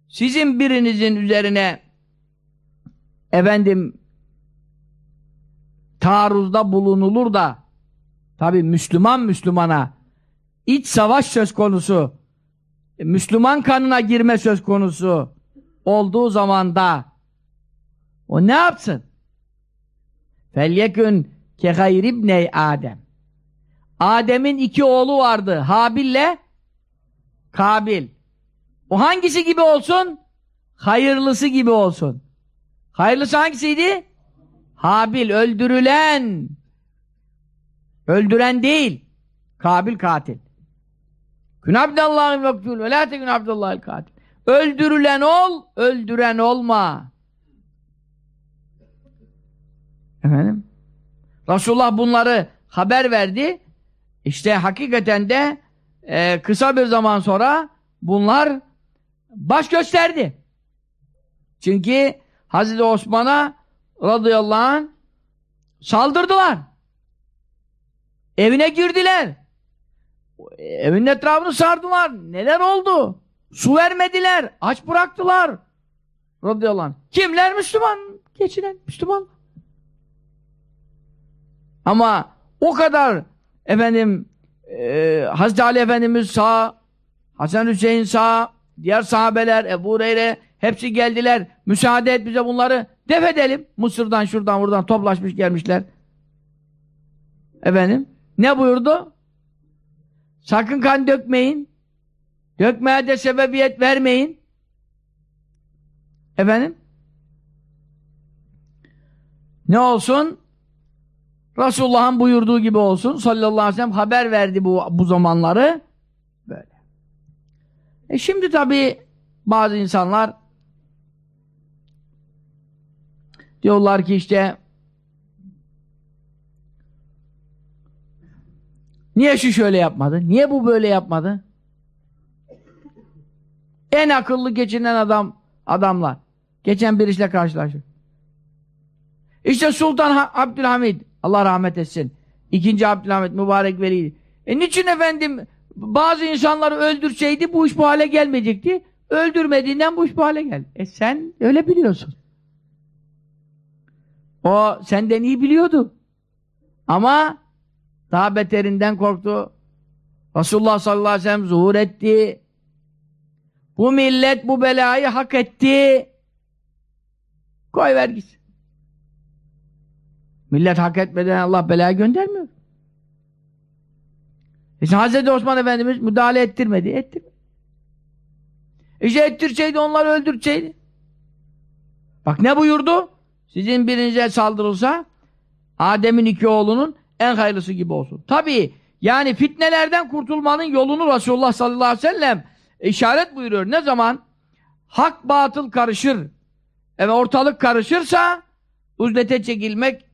Sizin birinizin üzerine efendim taarruzda bulunulur da tabi Müslüman Müslümana iç savaş söz konusu Müslüman kanına girme söz konusu olduğu zaman da o ne yapsın? Felyekün ke gayribney Adem. Adem'in iki oğlu vardı. Habil'le Kabil. O hangisi gibi olsun? Hayırlısı gibi olsun. Hayırlısı hangisiydi? Habil öldürülen. Öldüren değil. Kabil katil. Gün abdallahı mektul ve la tekün abdallahı katil. Öldürülen ol, öldüren olma. Efendim? Resulullah bunları haber verdi. İşte hakikaten de e, kısa bir zaman sonra bunlar baş gösterdi. Çünkü Hazreti Osman'a radıyallahu anh saldırdılar. Evine girdiler. Evin etrafını sardılar. Neler oldu? Su vermediler. Aç bıraktılar. Radıyallahu anh. Kimler? Müslüman. Geçinen Müslüman. Ama o kadar efendim e, Hazreti Ali Efendimiz sağ, Hasan Hüseyin sağ, diğer sahabeler, Ebu Hureyre hepsi geldiler. Müsaade et bize bunları def edelim. Mısır'dan şuradan buradan toplaşmış gelmişler. Efendim ne buyurdu? Sakın kan dökmeyin. Dökmeye de sebebiyet vermeyin. Efendim? Ne olsun? Resulullah'ın buyurduğu gibi olsun sallallahu aleyhi ve sellem haber verdi bu, bu zamanları. Böyle. E şimdi tabi bazı insanlar diyorlar ki işte niye şu şöyle yapmadı? Niye bu böyle yapmadı? En akıllı geçinen adam adamlar. Geçen bir işle karşılaştık. İşte Sultan Abdülhamid Allah rahmet etsin. İkinci Abdülhamit mübarek veliydi. E niçin efendim bazı insanları öldürseydi bu iş bu hale gelmeyecekti. Öldürmediğinden bu iş bu hale geldi. E sen öyle biliyorsun. O senden iyi biliyordu. Ama daha beterinden korktu. Resulullah sallallahu aleyhi ve sellem zuhur etti. Bu millet bu belayı hak etti. Koy ver. Millet hak etmeden Allah belaya göndermiyor. İşte Hazreti Osman Efendimiz müdahale ettirmedi. Ettirmedi. İşte ettirseydi onları öldürseydi. Bak ne buyurdu? Sizin birinize saldırılsa Adem'in iki oğlunun en hayırlısı gibi olsun. Tabii yani fitnelerden kurtulmanın yolunu Resulullah sallallahu aleyhi ve sellem işaret buyuruyor. Ne zaman? Hak batıl karışır. Evet ortalık karışırsa uzlete çekilmek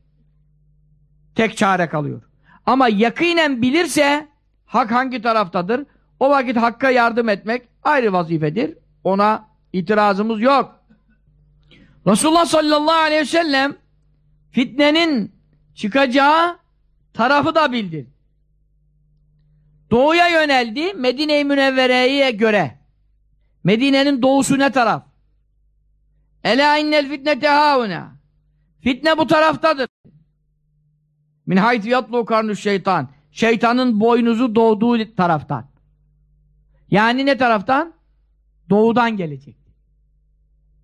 tek çare kalıyor. Ama yakinen bilirse hak hangi taraftadır? O vakit hakka yardım etmek ayrı vazifedir. Ona itirazımız yok. Resulullah sallallahu aleyhi ve sellem fitnenin çıkacağı tarafı da bildi. Doğuya yöneldi Medine-i Münevvere'ye göre. Medine'nin doğusu ne taraf? Ela innel fitnete hauna. Fitne bu taraftadır. Min haytü yatlu karnü şeytan. Şeytanın boynuzu doğduğu taraftan. Yani ne taraftan? Doğudan gelecek.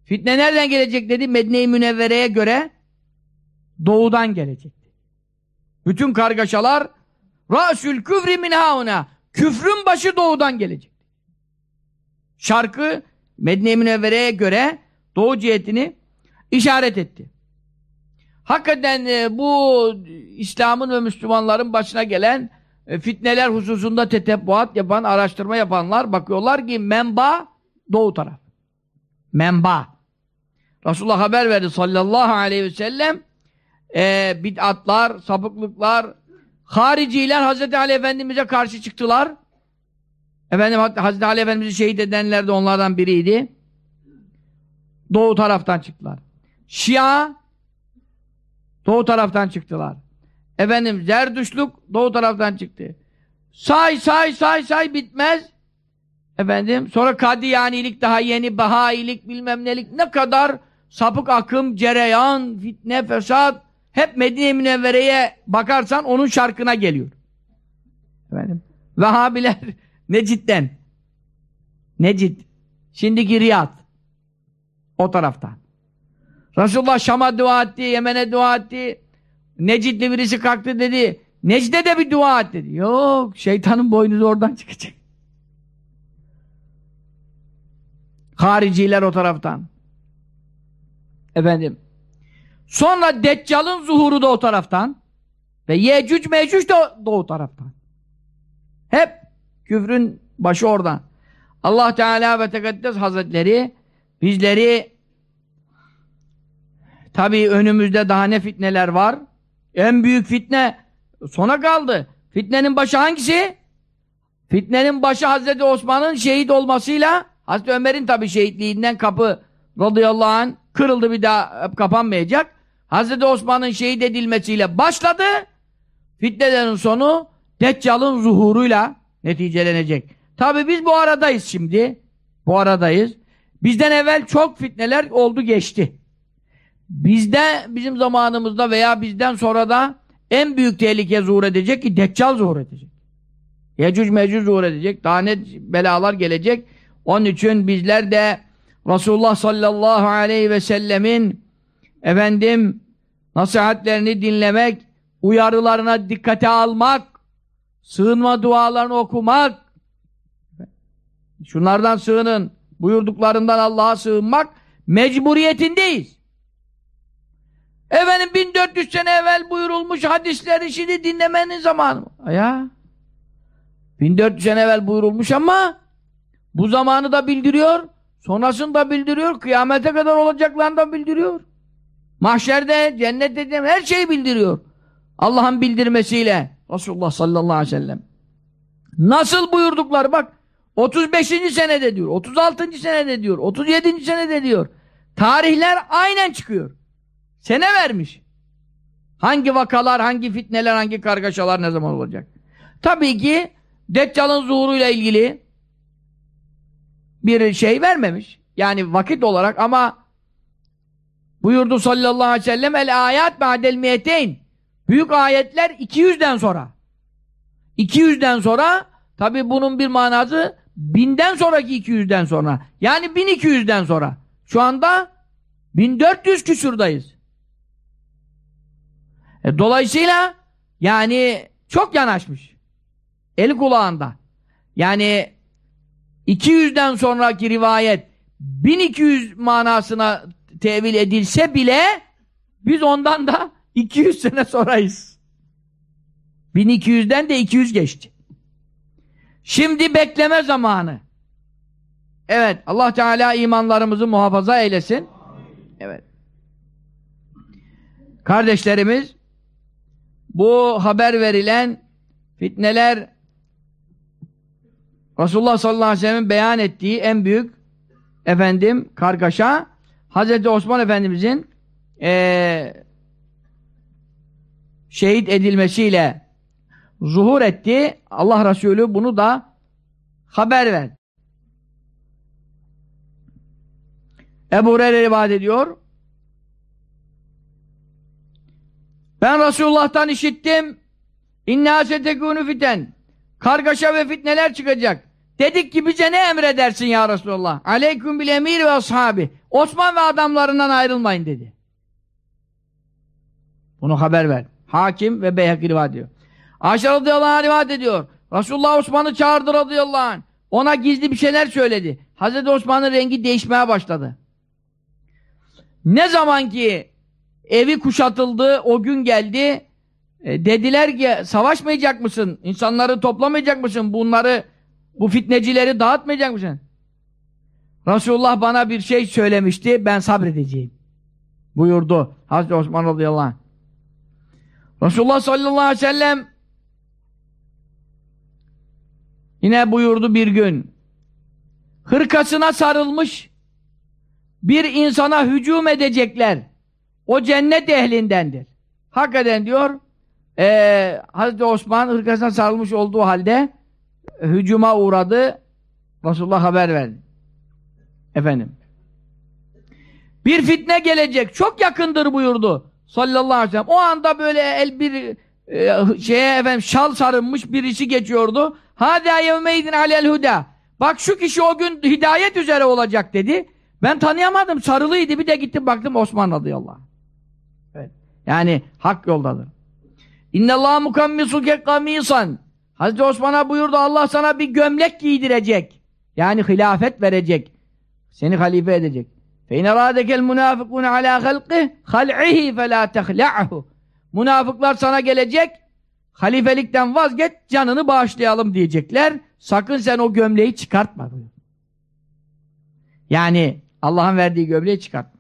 Fitne nereden gelecek dedi? Medine-i Münevvere'ye göre doğudan gelecek. Bütün kargaşalar Rasül küfri min hauna. Küfrün başı doğudan gelecek. Şarkı Medine-i Münevvere'ye göre doğu cihetini işaret etti. Hakikaten e, bu İslam'ın ve Müslümanların başına gelen e, fitneler hususunda tetebbuat yapan, araştırma yapanlar bakıyorlar ki menba doğu taraf. Menba. Resulullah haber verdi sallallahu aleyhi ve sellem e, bid'atlar, sapıklıklar, hariciler Hazreti Ali Efendimiz'e karşı çıktılar. Efendim Hazreti Ali Efendimiz'i şehit edenler de onlardan biriydi. Doğu taraftan çıktılar. Şia doğu taraftan çıktılar. Efendim zerdüşlük doğu taraftan çıktı. Say say say say bitmez. Efendim sonra Kadiyanilik daha yeni Bahailik bilmem nelik ne kadar sapık akım, cereyan, fitne, fesat hep Medine Münevvere'ye bakarsan onun şarkına geliyor. Efendim Vehhabiler Necit'ten Necit şimdiki Riyad o taraftan. Resulullah Şam'a dua etti, Yemen'e dua etti. Necidli birisi kalktı dedi. Necde de bir dua et dedi. Yok, şeytanın boynuzu oradan çıkacak. Hariciler o taraftan. Efendim. Sonra Deccal'ın zuhuru da o taraftan. Ve Yecüc Mecüc de o taraftan. Hep küfrün başı oradan. Allah Teala ve Tekaddes Hazretleri bizleri tabii önümüzde daha ne fitneler var. En büyük fitne sona kaldı. Fitnenin başı hangisi? Fitnenin başı Hazreti Osman'ın şehit olmasıyla Hazreti Ömer'in tabii şehitliğinden kapı radıyallahu anh kırıldı bir daha kapanmayacak. Hazreti Osman'ın şehit edilmesiyle başladı. Fitnelerin sonu Deccal'ın zuhuruyla neticelenecek. Tabi biz bu aradayız şimdi. Bu aradayız. Bizden evvel çok fitneler oldu geçti. Bizde bizim zamanımızda veya bizden sonra da en büyük tehlike zuhur edecek ki Deccal zuhur edecek. Yecüc mecüc zuhur edecek. Daha ne belalar gelecek. Onun için bizler de Resulullah sallallahu aleyhi ve sellemin efendim nasihatlerini dinlemek, uyarılarına dikkate almak, sığınma dualarını okumak, şunlardan sığının, buyurduklarından Allah'a sığınmak mecburiyetindeyiz. Efendim 1400 sene evvel buyurulmuş hadisleri şimdi dinlemenin zamanı mı? Ya 1400 sene evvel buyurulmuş ama bu zamanı da bildiriyor, sonrasını da bildiriyor, kıyamete kadar olacaklarını da bildiriyor. Mahşerde, cennette her şeyi bildiriyor. Allah'ın bildirmesiyle Resulullah sallallahu aleyhi ve sellem. Nasıl buyurdukları bak 35. senede diyor, 36. senede diyor, 37. senede diyor. Tarihler aynen çıkıyor. Sene vermiş. Hangi vakalar, hangi fitneler, hangi kargaşalar ne zaman olacak? Tabii ki Deccal'ın zuhuruyla ilgili bir şey vermemiş. Yani vakit olarak ama buyurdu sallallahu aleyhi ve sellem el ayat ba'del miyeteyn büyük ayetler 200'den sonra. 200'den sonra tabi bunun bir manası binden sonraki 200'den sonra. Yani 1200'den sonra. Şu anda 1400 küsurdayız. E, dolayısıyla yani çok yanaşmış. El kulağında. Yani 200'den sonraki rivayet 1200 manasına tevil edilse bile biz ondan da 200 sene sonrayız. 1200'den de 200 geçti. Şimdi bekleme zamanı. Evet, Allah Teala imanlarımızı muhafaza eylesin. Evet. Kardeşlerimiz bu haber verilen fitneler Resulullah sallallahu aleyhi ve sellem'in beyan ettiği en büyük efendim kargaşa Hazreti Osman Efendimizin ee, şehit edilmesiyle zuhur etti. Allah Resulü bunu da haber verdi. Ebu Hureyre rivayet ediyor. Ben Resulullah'tan işittim. İnna setekûnü fiten. Kargaşa ve fitneler çıkacak. Dedik ki bize ne emredersin ya Resulullah? Aleyküm bil emir ve ashabi. Osman ve adamlarından ayrılmayın dedi. Bunu haber ver. Hakim ve Beyhaki rivayet ediyor. Ayşe radıyallahu anh rivayet ediyor. Resulullah Osman'ı çağırdı radıyallahu anh. Ona gizli bir şeyler söyledi. Hazreti Osman'ın rengi değişmeye başladı. Ne zaman ki evi kuşatıldı, o gün geldi, e, dediler ki savaşmayacak mısın? İnsanları toplamayacak mısın? Bunları, bu fitnecileri dağıtmayacak mısın? Resulullah bana bir şey söylemişti, ben sabredeceğim. Buyurdu Hazreti Osman radıyallahu anh. Resulullah sallallahu aleyhi ve sellem yine buyurdu bir gün hırkasına sarılmış bir insana hücum edecekler. O cennet ehlindendir. Hakikaten diyor e, Hazreti Osman hırkasına sarılmış olduğu halde hücuma uğradı. Resulullah haber verdi. Efendim. Bir fitne gelecek. Çok yakındır buyurdu. Sallallahu aleyhi ve sellem. O anda böyle el bir e, şeye efendim şal sarılmış birisi geçiyordu. Hâdâ yevmeydin alel huda. Bak şu kişi o gün hidayet üzere olacak dedi. Ben tanıyamadım. Sarılıydı. Bir de gittim baktım Osman radıyallahu anh. Evet. Yani hak yoldadır. İnnallâhu mukammisûke kamîsan. Hazreti Osman'a buyurdu Allah sana bir gömlek giydirecek. Yani hilafet verecek. Seni halife edecek. فَاِنَ رَادَكَ الْمُنَافِقُونَ عَلَى خَلْقِهِ خَلْعِهِ فَلَا تَخْلَعْهُ Münafıklar sana gelecek, halifelikten vazgeç, canını bağışlayalım diyecekler. Sakın sen o gömleği çıkartma. Yani Allah'ın verdiği gömleği çıkartma.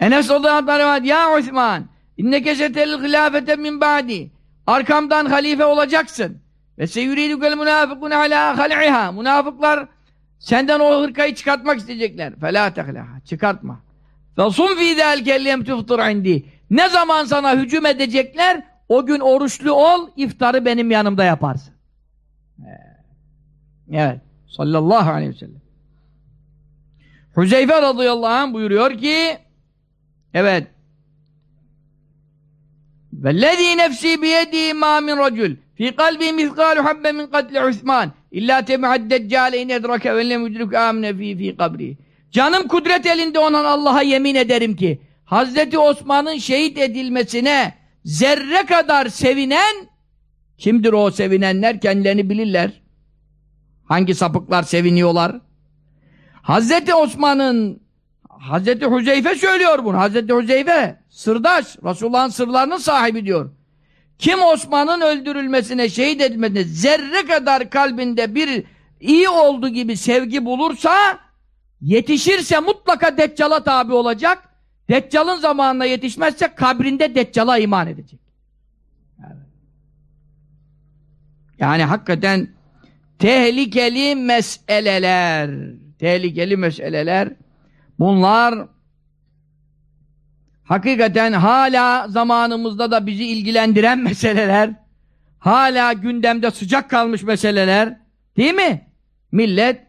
Enes radıyallahu ya Osman inneke setel hilafete min ba'di arkamdan halife olacaksın ve seyuridukel münafikun ala hal'iha münafıklar senden o hırkayı çıkartmak isteyecekler felâ tehlaha çıkartma fasum fî zâlkellem tuftur indi ne zaman sana hücum edecekler o gün oruçlu ol iftarı benim yanımda yaparsın evet sallallahu aleyhi ve sellem Hüzeyfe radıyallahu anh buyuruyor ki evet وَالَّذ۪ي نَفْسِي بِيَد۪ي مَا مِنْ رَجُلٍ Fi kalbi mizgalu habbe min katli Osman. İlla temi'ad deccale in edrake ve lem yudruk amne fi fi kabri. Canım kudret elinde olan Allah'a yemin ederim ki Hazreti Osman'ın şehit edilmesine zerre kadar sevinen kimdir o sevinenler kendilerini bilirler. Hangi sapıklar seviniyorlar? Hazreti Osman'ın Hazreti Hüzeyfe söylüyor bunu. Hazreti Hüzeyfe sırdaş. Resulullah'ın sırlarının sahibi diyor. Kim Osman'ın öldürülmesine, şehit edilmesine zerre kadar kalbinde bir iyi olduğu gibi sevgi bulursa yetişirse mutlaka Deccal'a tabi olacak. Deccal'ın zamanına yetişmezse kabrinde Deccal'a iman edecek. Yani hakikaten tehlikeli meseleler tehlikeli meseleler bunlar hakikaten hala zamanımızda da bizi ilgilendiren meseleler hala gündemde sıcak kalmış meseleler değil mi? Millet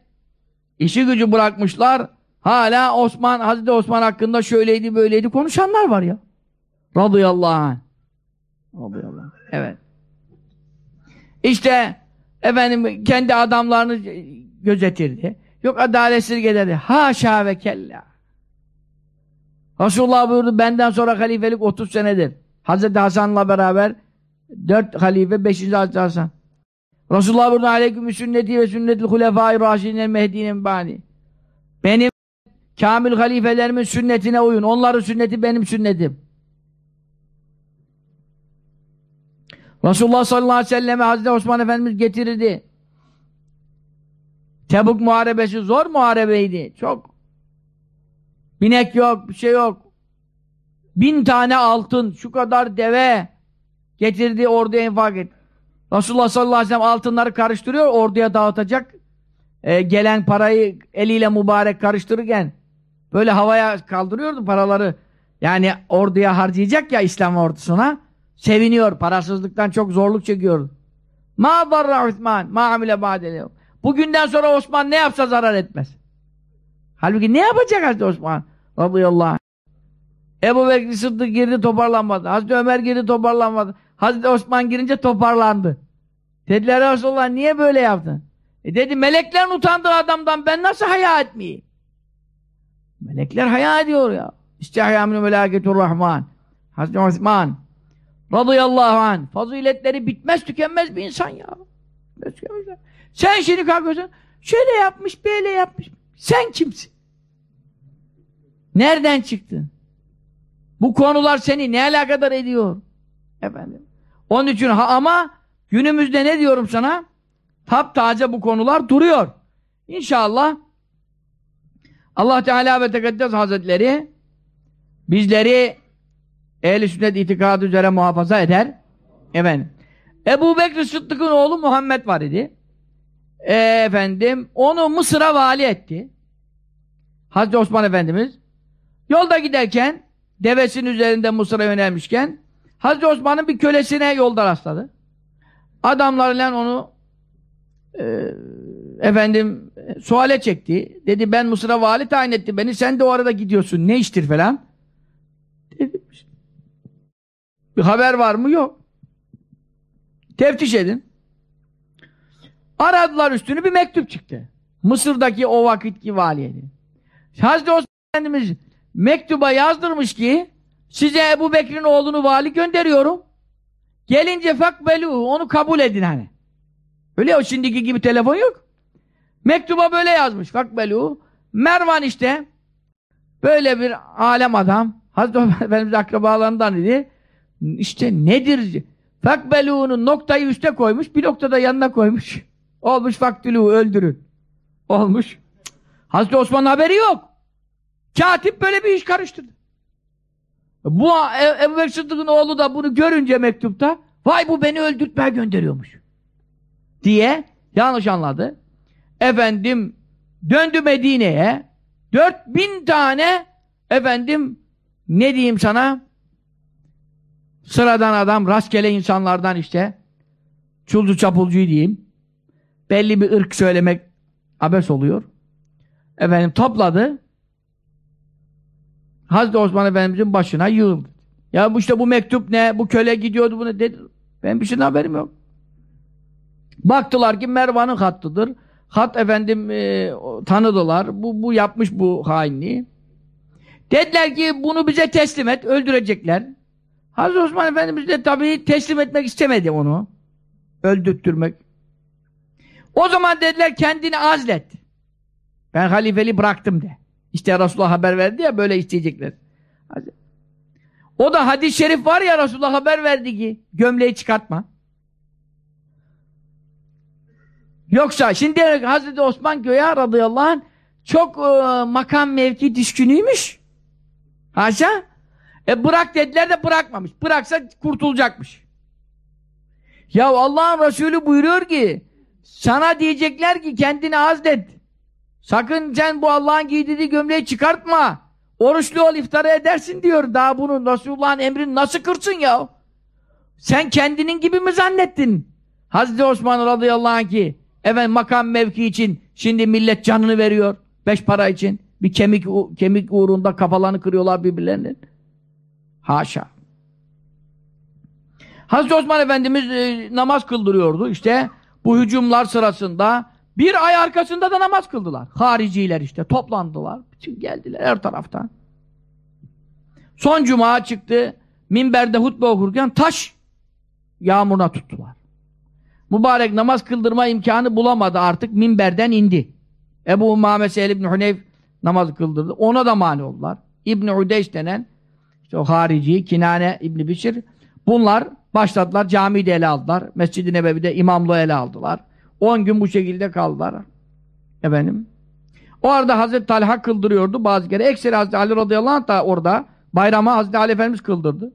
işi gücü bırakmışlar hala Osman, Hazreti Osman hakkında şöyleydi böyleydi konuşanlar var ya radıyallahu anh radıyallahu anh evet işte efendim kendi adamlarını gözetirdi Yok adaletsizlik ederdi. Haşa ve kella. Resulullah buyurdu benden sonra halifelik 30 senedir. Hazreti Hasan'la beraber 4 halife 5. Hazreti Hasan. Resulullah buyurdu aleyküm sünneti ve sünnetil hulefai raşidinen mehdinin bani. Benim kamil halifelerimin sünnetine uyun. Onların sünneti benim sünnetim. Resulullah sallallahu aleyhi ve selleme Hazreti Osman Efendimiz getirirdi. Tebuk muharebesi zor muharebeydi. Çok. Binek yok, bir şey yok. Bin tane altın, şu kadar deve getirdi orduya infak et. Resulullah sallallahu aleyhi ve sellem altınları karıştırıyor, orduya dağıtacak. Ee, gelen parayı eliyle mübarek karıştırırken böyle havaya kaldırıyordu paraları. Yani orduya harcayacak ya İslam ordusuna. Seviniyor, parasızlıktan çok zorluk çekiyor. Ma darra Osman, ma amile ba'dele Bugünden sonra Osman ne yapsa zarar etmez. Halbuki ne yapacak Hazreti Osman? Radıyallahu anh. Ebu Bekir Sıddık girdi toparlanmadı. Hazreti Ömer girdi toparlanmadı. Hazreti Osman girince toparlandı. Dediler Resulullah niye böyle yaptın? E dedi melekler utandığı adamdan ben nasıl haya etmeyeyim? Melekler haya ediyor ya. İstihya min melaketur rahman. Hazreti Osman radıyallahu anh faziletleri bitmez tükenmez bir insan ya. Sen şimdi kalkıyorsun şöyle yapmış böyle yapmış. Sen kimsin? Nereden çıktın? Bu konular seni ne alakadar ediyor? Efendim. Onun için ha, ama günümüzde ne diyorum sana? Taptaze bu konular duruyor. İnşallah Allah Teala ve Tekaddes Hazretleri bizleri ehl-i sünnet itikadı üzere muhafaza eder. Efendim. Ebu Bekir Sıddık'ın oğlu Muhammed var idi. E, efendim onu Mısır'a vali etti. Hazreti Osman Efendimiz yolda giderken devesinin üzerinde Mısır'a yönelmişken Hazreti Osman'ın bir kölesine yolda rastladı. Adamlarla onu e, efendim suale çekti. Dedi ben Mısır'a vali tayin etti beni. Sen de o arada gidiyorsun. Ne iştir falan. Dedim. Bir haber var mı? Yok. Teftiş edin. Aradılar üstünü bir mektup çıktı. Mısır'daki o vakitki valiyedi. Hazreti Osman Efendimiz mektuba yazdırmış ki size Ebu Bekir'in oğlunu vali gönderiyorum. Gelince fakbelu onu kabul edin hani. Öyle o şimdiki gibi telefon yok. Mektuba böyle yazmış fakbelu. Mervan işte böyle bir alem adam. Hazreti Efendimiz akrabalarından idi. İşte nedir? Fakbelu'nun noktayı üste koymuş, bir noktada yanına koymuş. Olmuş faktülü öldürün. Olmuş. Hazreti Osman'ın haberi yok. Katip böyle bir iş karıştırdı. Bu Ebu Sıddık'ın oğlu da bunu görünce mektupta vay bu beni öldürtmeye gönderiyormuş diye yanlış anladı. Efendim döndü Medine'ye 4000 tane efendim ne diyeyim sana sıradan adam rastgele insanlardan işte çulcu çapulcu diyeyim belli bir ırk söylemek abes oluyor. Efendim topladı Hazreti Osman Efendimizin başına yığıldı. Ya işte bu mektup ne? Bu köle gidiyordu bunu dedi. Ben bir şeyden haberim yok. Baktılar ki Mervan'ın hattıdır. Hat efendim e, tanıdılar. Bu, bu yapmış bu hainliği. Dediler ki bunu bize teslim et. Öldürecekler. Hazreti Osman Efendimiz de tabii teslim etmek istemedi onu. Öldürttürmek. O zaman dediler kendini azlet. Ben halifeli bıraktım de. İşte Resulullah haber verdi ya böyle isteyecekler. O da hadis-i şerif var ya Resulullah haber verdi ki gömleği çıkartma. Yoksa şimdi Hazreti Osman Göya radıyallahu anh çok e, makam mevki düşkünüymüş. Haşa. E bırak dediler de bırakmamış. Bıraksa kurtulacakmış. Ya Allah'ın Resulü buyuruyor ki sana diyecekler ki kendini azlet. Sakın sen bu Allah'ın giydirdiği gömleği çıkartma. Oruçlu ol iftara edersin diyor. Daha bunu Resulullah'ın emrini nasıl kırsın ya? Sen kendinin gibi mi zannettin? Hazreti Osman radıyallahu anh ki efendim makam mevki için şimdi millet canını veriyor. Beş para için. Bir kemik kemik uğrunda kafalarını kırıyorlar birbirlerinin. Haşa. Hazreti Osman Efendimiz e, namaz kıldırıyordu. İşte bu hücumlar sırasında bir ay arkasında da namaz kıldılar. Hariciler işte toplandılar. Bütün geldiler her taraftan. Son cuma çıktı. Minberde hutbe okurken taş yağmuruna tuttular. Mübarek namaz kıldırma imkanı bulamadı artık. Minberden indi. Ebu Umame Sehl İbni Huneyf namaz kıldırdı. Ona da mani oldular. İbni Udeyş denen işte o harici, Kinane İbni Bişir bunlar başladılar. Camiyi de ele aldılar. Mescid-i Nebevi'de imamlığı ele aldılar. 10 gün bu şekilde kaldılar. Efendim. O arada Hazreti Talha kıldırıyordu bazı kere. Ekseri Hazreti Ali radıyallahu anh da orada bayrama Hazreti Ali Efendimiz kıldırdı.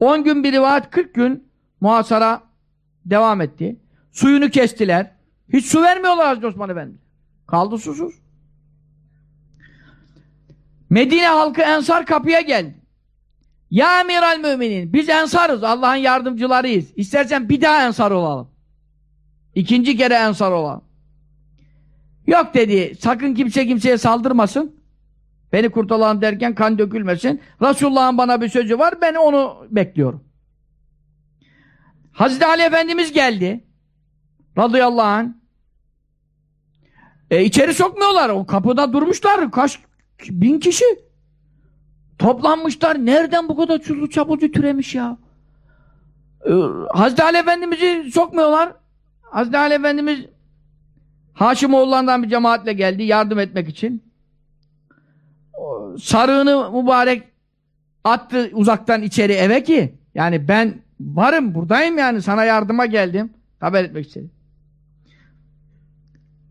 10 gün bir rivayet 40 gün muhasara devam etti. Suyunu kestiler. Hiç su vermiyorlar Hazreti Osman Efendimiz. Kaldı susuz. Medine halkı Ensar kapıya geldi. Ya emiral müminin biz ensarız Allah'ın yardımcılarıyız. İstersen bir daha ensar olalım. İkinci kere ensar olan. Yok dedi, sakın kimse kimseye saldırmasın. Beni kurtalan derken kan dökülmesin. Resulullah'ın bana bir sözü var, ben onu bekliyorum. Hazreti Ali Efendimiz geldi. Radıyallahu anh. E içeri sokmuyorlar. O kapıda durmuşlar. Kaç bin kişi. Toplanmışlar. Nereden bu kadar çullu çapulcu türemiş ya? Ee, Hazreti Ali Efendimiz'i sokmuyorlar. Hazreti Ali Efendimiz Haşimoğullarından bir cemaatle geldi yardım etmek için. Sarığını mübarek attı uzaktan içeri eve ki yani ben varım buradayım yani sana yardıma geldim. Haber etmek istedim.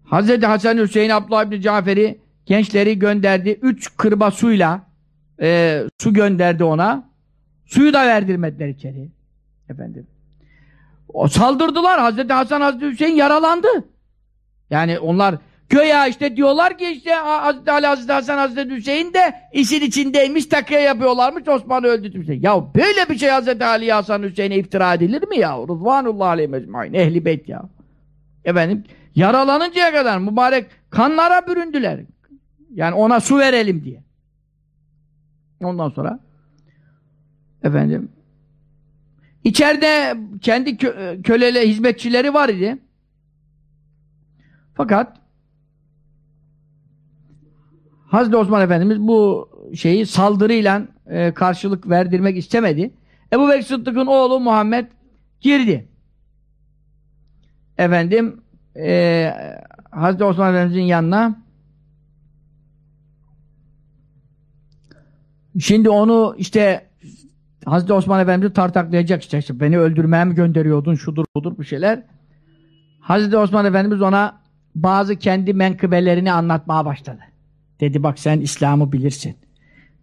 Hazreti Hasan Hüseyin Abdullah İbni Cafer'i gençleri gönderdi. Üç kırba suyla e, su gönderdi ona. Suyu da verdirmediler içeri. Efendim. Saldırdılar. Hazreti Hasan Hazreti Hüseyin yaralandı. Yani onlar göya işte diyorlar ki işte Hazreti Ali Hazreti Hasan Hazreti Hüseyin de işin içindeymiş takıya yapıyorlarmış Osman'ı öldürtmüş. Ya böyle bir şey Hazreti Ali Hasan Hüseyin'e iftira edilir mi ya? Rıdvanullah aleyhi mecmain. Ehli beyt ya. Efendim yaralanıncaya kadar mübarek kanlara büründüler. Yani ona su verelim diye. Ondan sonra efendim içeride kendi kö kölele hizmetçileri var idi. Fakat Hazreti Osman Efendimiz bu şeyi saldırıyla e, karşılık verdirmek istemedi. Ebu Bekir Sıddık'ın oğlu Muhammed girdi. Efendim e, Hazreti Osman Efendimiz'in yanına şimdi onu işte Hazreti Osman Efendimiz'i tartaklayacak işte, işte beni öldürmeye mi gönderiyordun şudur budur bir şeyler. Hazreti Osman Efendimiz ona bazı kendi menkıbelerini anlatmaya başladı. Dedi bak sen İslam'ı bilirsin.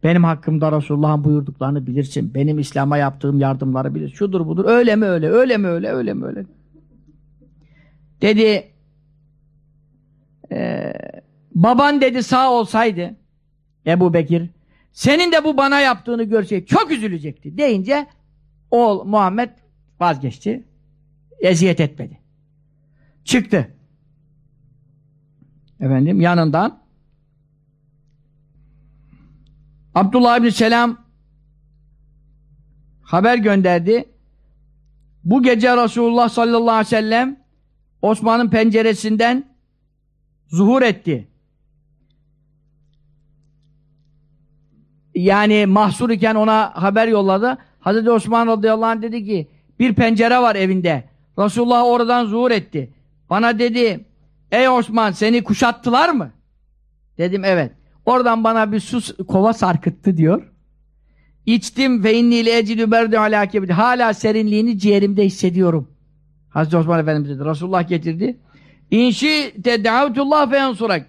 Benim hakkımda Resulullah'ın buyurduklarını bilirsin. Benim İslam'a yaptığım yardımları bilirsin. Şudur budur. Öyle mi öyle, öyle mi öyle, öyle mi öyle. Dedi e, baban dedi sağ olsaydı Ebu Bekir senin de bu bana yaptığını görseydi çok üzülecekti deyince oğul Muhammed vazgeçti. Eziyet etmedi. Çıktı. Efendim yanından Abdullah ibn Selam haber gönderdi. Bu gece Resulullah sallallahu aleyhi ve sellem Osman'ın penceresinden zuhur etti. Yani mahsur iken ona haber yolladı. Hazreti Osman radıyallahu anh dedi ki bir pencere var evinde. Resulullah oradan zuhur etti. Bana dedi ey Osman seni kuşattılar mı? Dedim evet. Oradan bana bir su kova sarkıttı diyor. İçtim ve inniyle ecidü berdu alâkebidi. Hala serinliğini ciğerimde hissediyorum. Hazreti Osman Efendimiz dedi. Resulullah getirdi. İnşi tedavutullah fe yansurak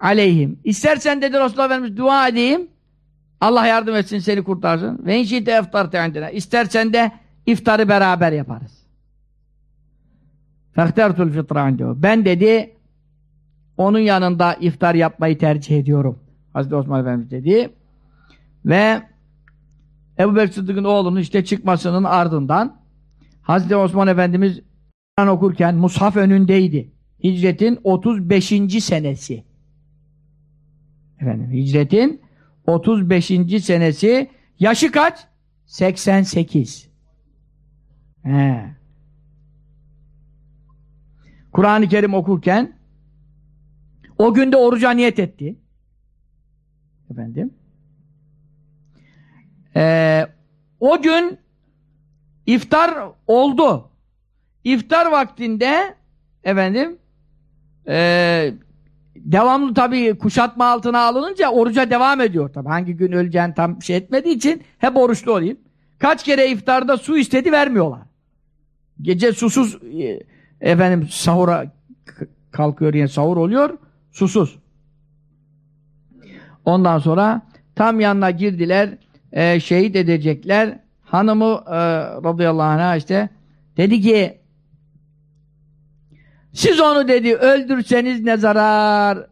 aleyhim. İstersen dedi Resulullah Efendimiz dua edeyim. Allah yardım etsin seni kurtarsın. Ve inşi te eftar te'indine. İstersen de iftarı beraber yaparız. Fehtertul fitra Ben dedi onun yanında iftar yapmayı tercih ediyorum. Hazreti Osman Efendimiz dedi. Ve Ebu Sıddık'ın oğlunun işte çıkmasının ardından Hazreti Osman Efendimiz okurken Mushaf önündeydi. Hicretin 35. senesi. Efendim hicretin 35. senesi yaşı kaç? 88. He. Kur'an-ı Kerim okurken o günde oruca niyet etti. Efendim. Ee, o gün iftar oldu. İftar vaktinde efendim e, devamlı tabii kuşatma altına alınınca oruca devam ediyor tabii. Hangi gün öleceğini tam şey etmediği için hep oruçlu olayım. Kaç kere iftarda su istedi vermiyorlar. Gece susuz e, efendim sahura kalkıyor yani sahur oluyor susuz. Ondan sonra tam yanına girdiler e, şehit edecekler. Hanımı e, radıyallahu anh'a işte dedi ki siz onu dedi öldürseniz ne zarar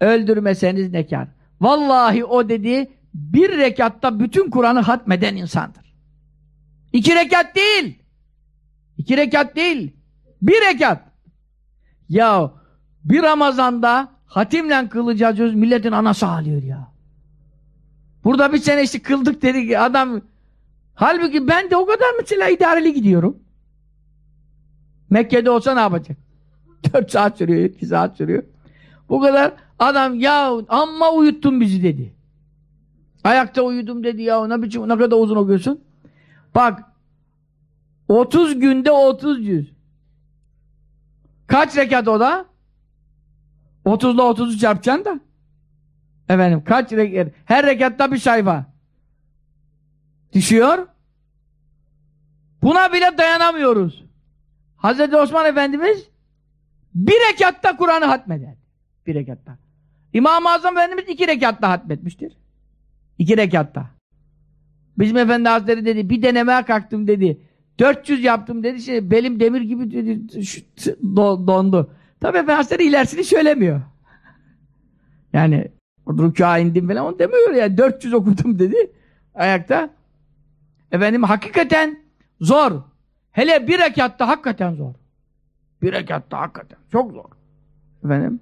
öldürmeseniz ne kar. Vallahi o dedi bir rekatta bütün Kur'an'ı hatmeden insandır. İki rekat değil. İki rekat değil. Bir rekat. Ya bir Ramazan'da hatimle kılacağız milletin anası ağlıyor ya. Burada bir sene işte kıldık dedik adam halbuki ben de o kadar mesela idareli gidiyorum. Mekke'de olsa ne yapacak? Dört saat sürüyor, iki saat sürüyor. Bu kadar adam ya amma uyuttun bizi dedi. Ayakta uyudum dedi ya ne biçim ne kadar uzun okuyorsun? Bak 30 günde 30 yüz. Kaç rekat o da? 30 ile 30'u çarpacaksın da. Efendim kaç rekat? Her rekatta bir sayfa. Düşüyor. Buna bile dayanamıyoruz. Hazreti Osman Efendimiz bir rekatta Kur'an'ı hatmeder. Bir rekatta. İmam-ı Azam Efendimiz iki rekatta hatmetmiştir. İki rekatta. Bizim Efendi Hazretleri dedi bir denemeye kalktım dedi. 400 yaptım dedi. Şey, belim demir gibi dedi, şu, dondu. Tabi Efendi Hazretleri ilerisini söylemiyor. Yani rükâ indim falan onu demiyor ya. 400 okudum dedi. Ayakta. Efendim hakikaten zor. Hele bir rekatta hakikaten zor. Bir rekatta hakikaten çok zor. Efendim.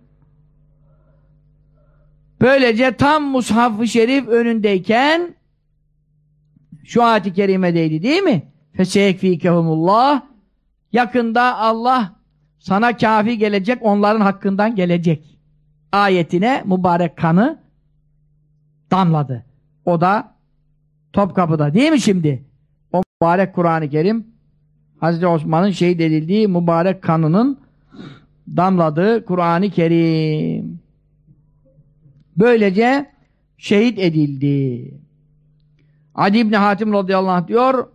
Böylece tam mushaf-ı şerif önündeyken şu ayet-i kerimedeydi değil mi? Feseyekfikehumullah yakında Allah sana kafi gelecek onların hakkından gelecek. Ayetine mübarek kanı damladı. O da Topkapı'da değil mi şimdi? O mübarek Kur'an-ı Kerim Hazreti Osman'ın şehit edildiği mübarek kanının damladığı Kur'an-ı Kerim. Böylece şehit edildi. Adi İbni Hatim radıyallahu anh diyor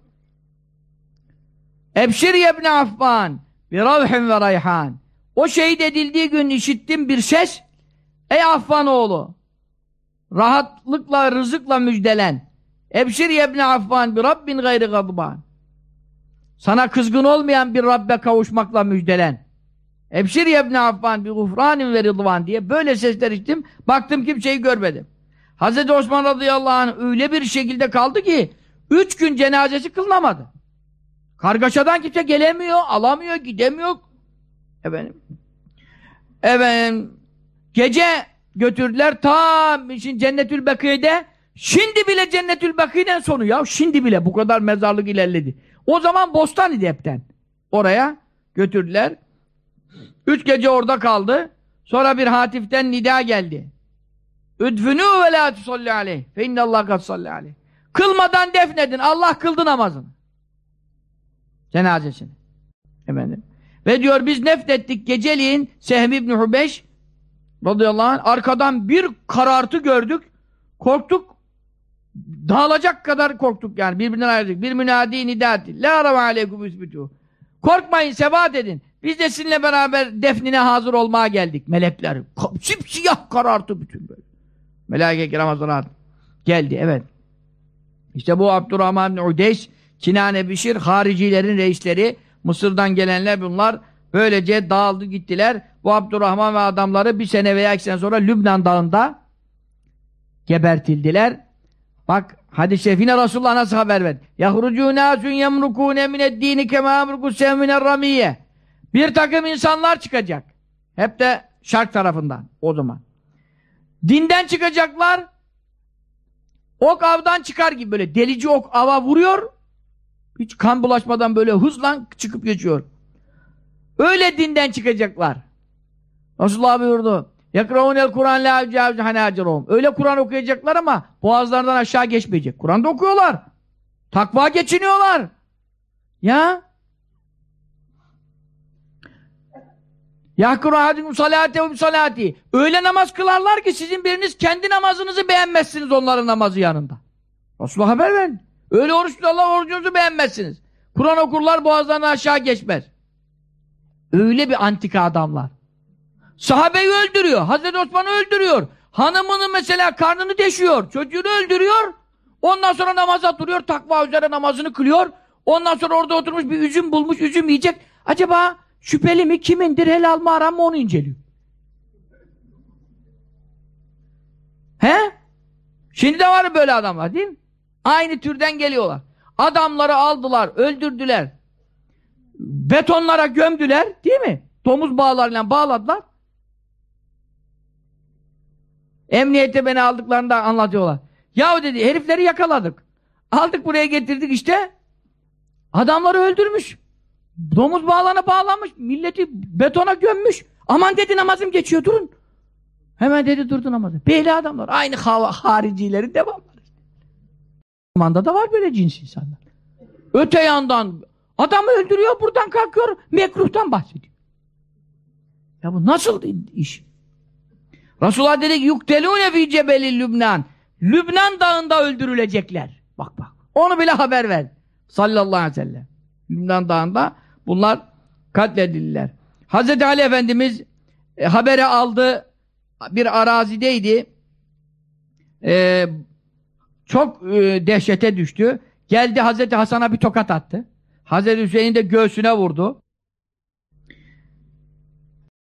Ebşir yebni Affan bir ravhin ve rayhan O şehit edildiği gün işittim bir ses Ey Affan oğlu rahatlıkla rızıkla müjdelen Ebşir yebni Affan bir Rabbin gayri gadban sana kızgın olmayan bir Rabbe kavuşmakla müjdelen. Ebşir yebni Affan bir gufranin ve rıdvan diye böyle sesler içtim. Baktım kimseyi görmedim. Hz. Osman radıyallahu anh öyle bir şekilde kaldı ki üç gün cenazesi kılınamadı. Kargaşadan kimse gelemiyor, alamıyor, gidemiyor. Efendim. Efendim. Gece götürdüler ta şimdi Cennetül Bakı'da şimdi bile Cennetül Bakı'nın sonu ya. Şimdi bile bu kadar mezarlık ilerledi. O zaman Bostan idi hepten. Oraya götürdüler. Üç gece orada kaldı. Sonra bir hatiften nida geldi. Üdfünü ve la tusalli aleyh. Fe innallah kad aleyh. Kılmadan defnedin. Allah kıldı namazını. Cenazesini. Efendim. Ve diyor biz nefrettik geceliğin Sehm İbni Hubeş radıyallahu anh arkadan bir karartı gördük. Korktuk dağılacak kadar korktuk yani birbirinden ayrıldık. Bir münadi nidati. La arama aleykum üsbütü. Korkmayın, sebat edin. Biz de sizinle beraber defnine hazır olmaya geldik. Melekler. Simsiyah karartı bütün böyle. Melaike kiram hazırat. Geldi, evet. İşte bu Abdurrahman bin Udeys, Kinane Bişir, haricilerin reisleri, Mısır'dan gelenler bunlar. Böylece dağıldı gittiler. Bu Abdurrahman ve adamları bir sene veya iki sene sonra Lübnan dağında gebertildiler. Bak hadis-i şerifine Resulullah nasıl haber verdi? يَخْرُجُوا نَاسٌ يَمْرُكُونَ مِنَ الدِّينِ كَمَا يَمْرُكُ سَهْمِنَ الرَّمِيَّ Bir takım insanlar çıkacak. Hep de şark tarafından o zaman. Dinden çıkacaklar. Ok avdan çıkar gibi böyle delici ok ava vuruyor. Hiç kan bulaşmadan böyle hızla çıkıp geçiyor. Öyle dinden çıkacaklar. Resulullah buyurdu. Yakraunel Kur'an la yucavizu hanaciruhum. Öyle Kur'an okuyacaklar ama boğazlarından aşağı geçmeyecek. Kur'an'da okuyorlar. Takva geçiniyorlar. Ya Yahkuru ahadun salate ve salati. Öyle namaz kılarlar ki sizin biriniz kendi namazınızı beğenmezsiniz onların namazı yanında. Resulullah haber verin. Öyle oruç tutarlar orucunuzu beğenmezsiniz. Kur'an okurlar boğazlarından aşağı geçmez. Öyle bir antika adamlar. Sahabeyi öldürüyor. Hazreti Osman'ı öldürüyor. Hanımını mesela karnını deşiyor. Çocuğunu öldürüyor. Ondan sonra namaza duruyor. Takva üzere namazını kılıyor. Ondan sonra orada oturmuş bir üzüm bulmuş. Üzüm yiyecek. Acaba şüpheli mi? Kimindir? Helal mı haram mı? Onu inceliyor. He? Şimdi de var böyle adamlar değil mi? Aynı türden geliyorlar. Adamları aldılar, öldürdüler. Betonlara gömdüler, değil mi? Domuz bağlarıyla bağladılar. Emniyette beni aldıklarında anlatıyorlar. Yahu dedi herifleri yakaladık. Aldık buraya getirdik işte. Adamları öldürmüş. Domuz bağlana bağlanmış. Milleti betona gömmüş. Aman dedi namazım geçiyor durun. Hemen dedi durdu namazı. Beyli adamlar. Aynı haricilerin devamları. zamanda da var böyle cins insanlar. Öte yandan adamı öldürüyor buradan kalkıyor mekruhtan bahsediyor. Ya bu nasıl iş? Resulullah dedi ki yuktelûne fî cebeli Lübnan. Lübnan dağında öldürülecekler. Bak bak. Onu bile haber ver. Sallallahu aleyhi ve sellem. Lübnan dağında bunlar katledildiler. Hazreti Ali Efendimiz e, habere aldı. Bir arazideydi. E, çok e, dehşete düştü. Geldi Hazreti Hasan'a bir tokat attı. Hazreti Hüseyin de göğsüne vurdu.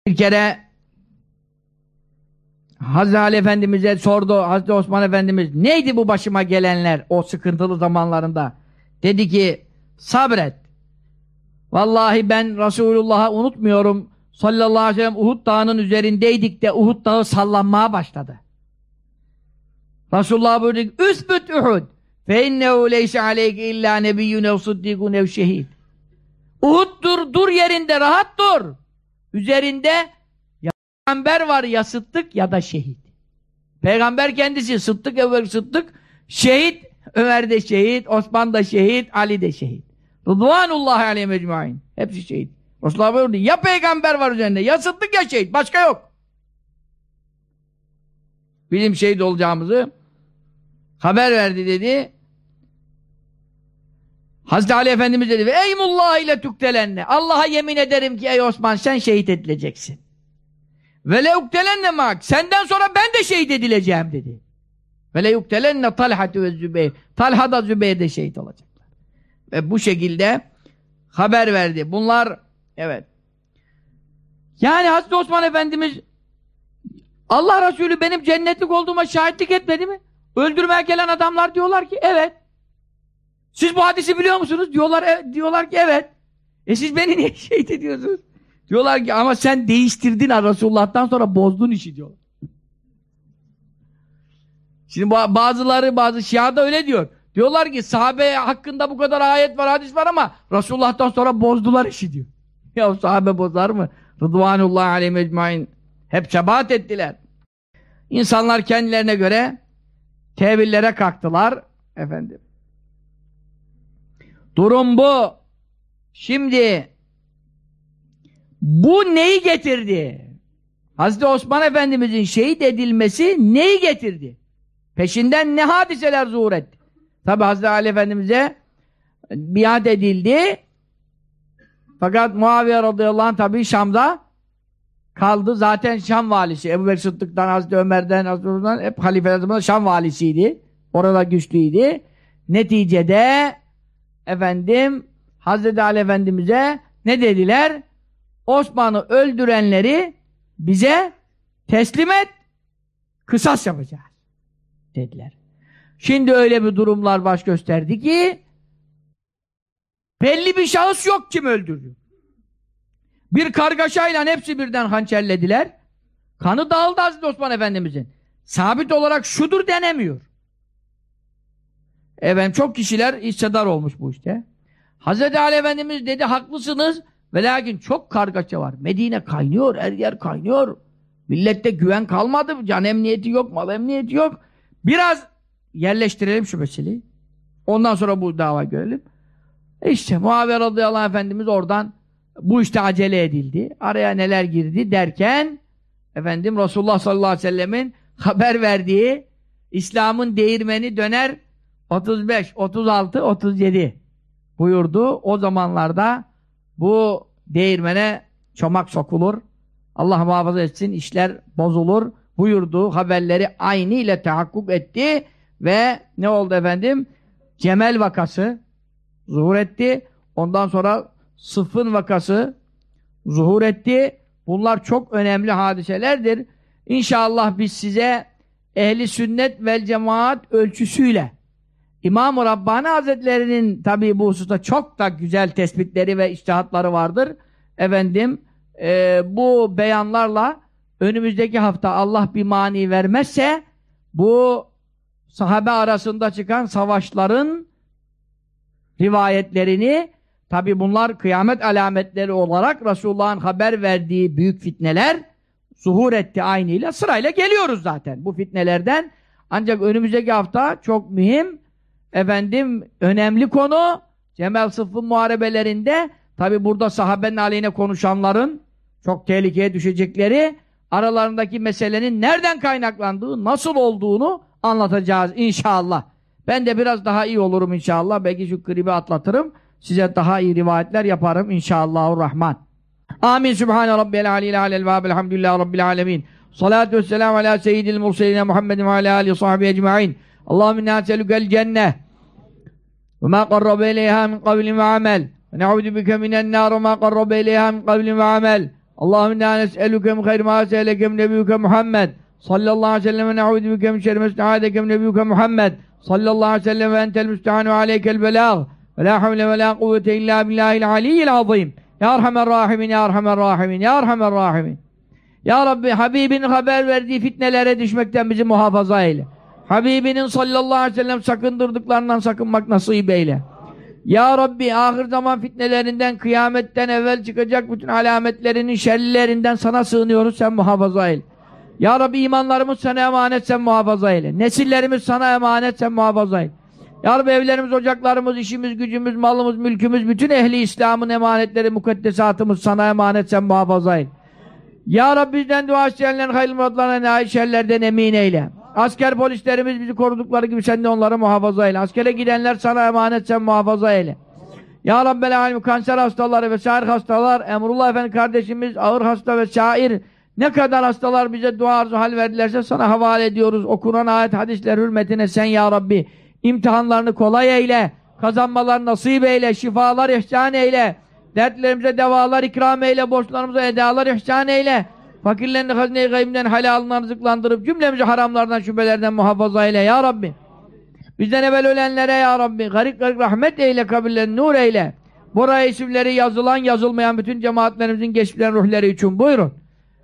Bir kere Hazreti Ali Efendimiz'e sordu Hazreti Osman Efendimiz neydi bu başıma gelenler o sıkıntılı zamanlarında? Dedi ki sabret. Vallahi ben Resulullah'ı unutmuyorum. Sallallahu aleyhi ve sellem Uhud dağının üzerindeydik de Uhud dağı sallanmaya başladı. Resulullah buyurdu Üsbüt Uhud fe innehu leyse aleyke illa nebiyyun ev sıddikun ev şehid. Uhud dur, yerinde rahat dur. Üzerinde peygamber var ya sıddık ya da şehit. Peygamber kendisi sıddık evvel sıddık, şehit Ömer de şehit, Osman da şehit, Ali de şehit. Rıdvanullahi aleyhi mecmuain. Hepsi şehit. Resulullah buyurdu ya peygamber var üzerinde ya sıddık ya şehit. Başka yok. Bizim şehit olacağımızı haber verdi dedi. Hazreti Ali Efendimiz dedi ve eymullah ile tuktelenne. Allah'a yemin ederim ki ey Osman sen şehit edileceksin. Ve le uktelenne mak. Senden sonra ben de şehit edileceğim dedi. Ve le uktelenne Talha ve Zübeyir. Talha da Zübeyir de şehit olacaklar. Ve bu şekilde haber verdi. Bunlar evet. Yani Hazreti Osman Efendimiz Allah Resulü benim cennetlik olduğuma şahitlik etmedi mi? Öldürmeye gelen adamlar diyorlar ki evet. Siz bu hadisi biliyor musunuz? Diyorlar e, diyorlar ki evet. E siz beni niye şehit ediyorsunuz? Diyorlar ki ama sen değiştirdin Resulullah'tan sonra bozdun işi diyor. Şimdi bazıları bazı Şia da öyle diyor. Diyorlar ki sahabe hakkında bu kadar ayet var hadis var ama Resulullah'tan sonra bozdular işi diyor. Ya sahabe bozar mı? Rıdvanullah aleyhi mecmain hep sebat ettiler. İnsanlar kendilerine göre tevillere kalktılar. Efendim. Durum bu. Şimdi bu neyi getirdi? Hazreti Osman Efendimizin şehit edilmesi neyi getirdi? Peşinden ne hadiseler zuhur etti? Tabi Hazreti Ali Efendimiz'e biat edildi. Fakat Muaviye radıyallahu anh tabi Şam'da kaldı. Zaten Şam valisi. Ebu Bekir Sıddık'tan, Hazreti Ömer'den, Hazreti Ömer'den hep halifeler Şam valisiydi. Orada güçlüydü. Neticede efendim Hazreti Ali Efendimiz'e ne dediler? Osman'ı öldürenleri bize teslim et. Kısas yapacağız. Dediler. Şimdi öyle bir durumlar baş gösterdi ki belli bir şahıs yok kim öldürdü. Bir kargaşayla hepsi birden hançerlediler. Kanı dağıldı Hazreti Osman Efendimiz'in. Sabit olarak şudur denemiyor. Efendim çok kişiler hissedar olmuş bu işte. Hazreti Ali Efendimiz dedi haklısınız ve lakin çok kargaşa var. Medine kaynıyor, her yer kaynıyor. Millette güven kalmadı. Can emniyeti yok, mal emniyeti yok. Biraz yerleştirelim şu meseleyi. Ondan sonra bu dava görelim. İşte Muaviye radıyallahu efendimiz oradan bu işte acele edildi. Araya neler girdi derken efendim Resulullah sallallahu aleyhi ve sellemin haber verdiği İslam'ın değirmeni döner 35, 36, 37 buyurdu. O zamanlarda bu değirmene çomak sokulur. Allah muhafaza etsin işler bozulur buyurdu. Haberleri aynı ile tahakkuk etti ve ne oldu efendim? Cemel vakası zuhur etti. Ondan sonra Sıfın vakası zuhur etti. Bunlar çok önemli hadiselerdir. İnşallah biz size ehli sünnet vel cemaat ölçüsüyle İmam-ı Rabbani Hazretleri'nin tabi bu hususta çok da güzel tespitleri ve iştihatları vardır. Efendim e, bu beyanlarla önümüzdeki hafta Allah bir mani vermezse bu sahabe arasında çıkan savaşların rivayetlerini tabi bunlar kıyamet alametleri olarak Resulullah'ın haber verdiği büyük fitneler zuhur etti aynıyla sırayla geliyoruz zaten bu fitnelerden ancak önümüzdeki hafta çok mühim efendim önemli konu Cemel Sıffı muharebelerinde tabi burada sahabenin aleyhine konuşanların çok tehlikeye düşecekleri aralarındaki meselenin nereden kaynaklandığı, nasıl olduğunu anlatacağız inşallah. Ben de biraz daha iyi olurum inşallah. Belki şu gribi atlatırım. Size daha iyi rivayetler yaparım inşallahurrahman. Amin. Sübhane Rabbiyel Aliyyil Alel Vâb. Elhamdülillahi Rabbil Alemin. Salatu vesselamu ala seyyidil murseline Muhammedin ve ala alihi sahbihi ecma'in. Allahümme inna selükel cenneh ve ma qarrabe ileyha min kavlin ve amel. Ve ne'udu bike minen ve ma qarrabe ileyha min kavlin ve amel. Allahümme inna nes'eluke min hayr ma se'eleke min nebiyuke Muhammed. Sallallahu aleyhi ve sellem ve ne'udu bike min şerri mes'ahadeke min nebiyuke Muhammed. Sallallahu aleyhi ve sellem ve entel müstehanu aleykel belâg. Ve la havle ve la kuvvete illa billahil aliyyil azim. Ya Erhamer Rahimin, Ya Erhamer Rahimin, Ya Erhamer Rahimin. Ya Rabbi Habibinin haber verdiği fitnelere düşmekten bizi muhafaza eyle. Habibinin sallallahu aleyhi ve sellem sakındırdıklarından sakınmak nasip eyle. Ya Rabbi ahir zaman fitnelerinden, kıyametten evvel çıkacak bütün alametlerinin şerlilerinden sana sığınıyoruz sen muhafaza eyle. Ya Rabbi imanlarımız sana emanet sen muhafaza eyle. Nesillerimiz sana emanet sen muhafaza eyle. Ya Rabbi evlerimiz, ocaklarımız, işimiz, gücümüz, malımız, mülkümüz, bütün ehli İslam'ın emanetleri, mukaddesatımız sana emanet sen muhafaza eyle. Ya Rabbi bizden dua isteyenlerin hayırlı muratlarına nail şerlerden emin eyle. Asker polislerimiz bizi korudukları gibi sen de onları muhafaza eyle. Askere gidenler sana emanet sen muhafaza eyle. Ya Rabbel Alem kanser hastaları ve şair hastalar, Emrullah Efendi kardeşimiz ağır hasta ve şair ne kadar hastalar bize dua arzu hal verdilerse sana havale ediyoruz. O Kur'an ayet hadisler hürmetine sen ya Rabbi imtihanlarını kolay eyle, kazanmalar nasip eyle, şifalar ihsan eyle, dertlerimize devalar ikram eyle, borçlarımıza edalar ihsan eyle, fakirlerini hazine-i gaybimden halalından rızıklandırıp cümlemizi haramlardan, şüphelerden muhafaza eyle ya Rabbi. Bizden evvel ölenlere ya Rabbi garip garip rahmet eyle, kabirlerini nur eyle. Buraya isimleri yazılan yazılmayan bütün cemaatlerimizin geçmişlerin ruhları için buyurun.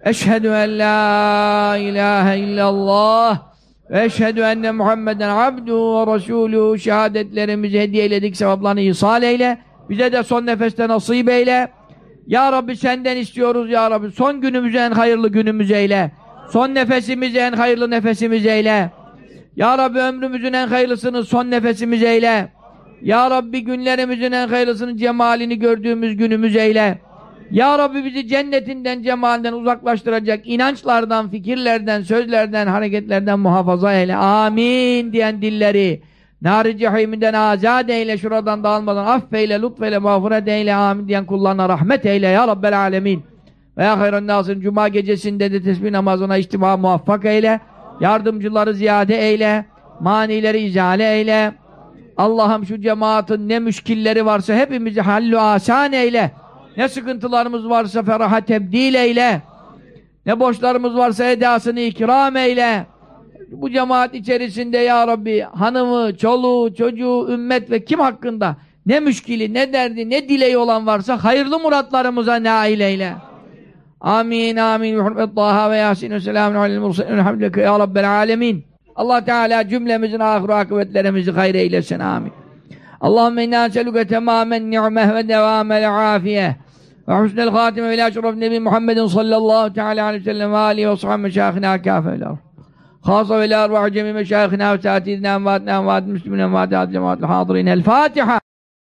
Eşhedü en la ilahe illallah ve eşhedü enne Muhammeden abdu ve resulü şehadetlerimizi hediye eyledik sevaplarını ihsal eyle. Bize de son nefeste nasip eyle. Ya Rabbi senden istiyoruz ya Rabbi. Son günümüzü en hayırlı günümüz eyle. Son nefesimizi en hayırlı nefesimiz eyle. Ya Rabbi ömrümüzün en hayırlısını son nefesimiz eyle. Ya Rabbi günlerimizin en hayırlısının cemalini gördüğümüz günümüz eyle. Ya Rabbi bizi cennetinden, cemalinden uzaklaştıracak inançlardan, fikirlerden, sözlerden, hareketlerden muhafaza eyle. Amin diyen dilleri nar-ı cehiminden azad eyle, şuradan dağılmadan affeyle, lütfeyle, mağfiret eyle, amin diyen kullarına rahmet eyle ya Rabbel alemin. Ve ya hayran nasın, cuma gecesinde de tesbih namazına içtima muvaffak eyle, yardımcıları ziyade eyle, manileri izale eyle. Allah'ım şu cemaatin ne müşkilleri varsa hepimizi hallu asan eyle. Ne sıkıntılarımız varsa feraha tebdil eyle. Ne borçlarımız varsa edasını ikram eyle. Bu cemaat içerisinde ya Rabbi hanımı, çoluğu, çocuğu, ümmet ve kim hakkında ne müşkili, ne derdi, ne dileği olan varsa hayırlı muratlarımıza nail eyle. Amin, amin. Hürmet Taha ve Yasin ve selamun aleyhi mursalin. Elhamdülillah ya Rabbel alemin. Allah Teala cümlemizin ahir akıbetlerimizi hayır eylesin. Amin. Allahümme inna selüke temamen ni'meh ve devamel afiye ve husnel hatime ve ila şeref nebi Muhammedin sallallahu teala aleyhi ve sellem ve alihi ve sahabe meşâhına kâfeler. خاصة وإلى أرواح جميع مشايخنا وساتذتنا أمواتنا أموات المسلمين أموات الجماعات الحاضرين. الفاتحة.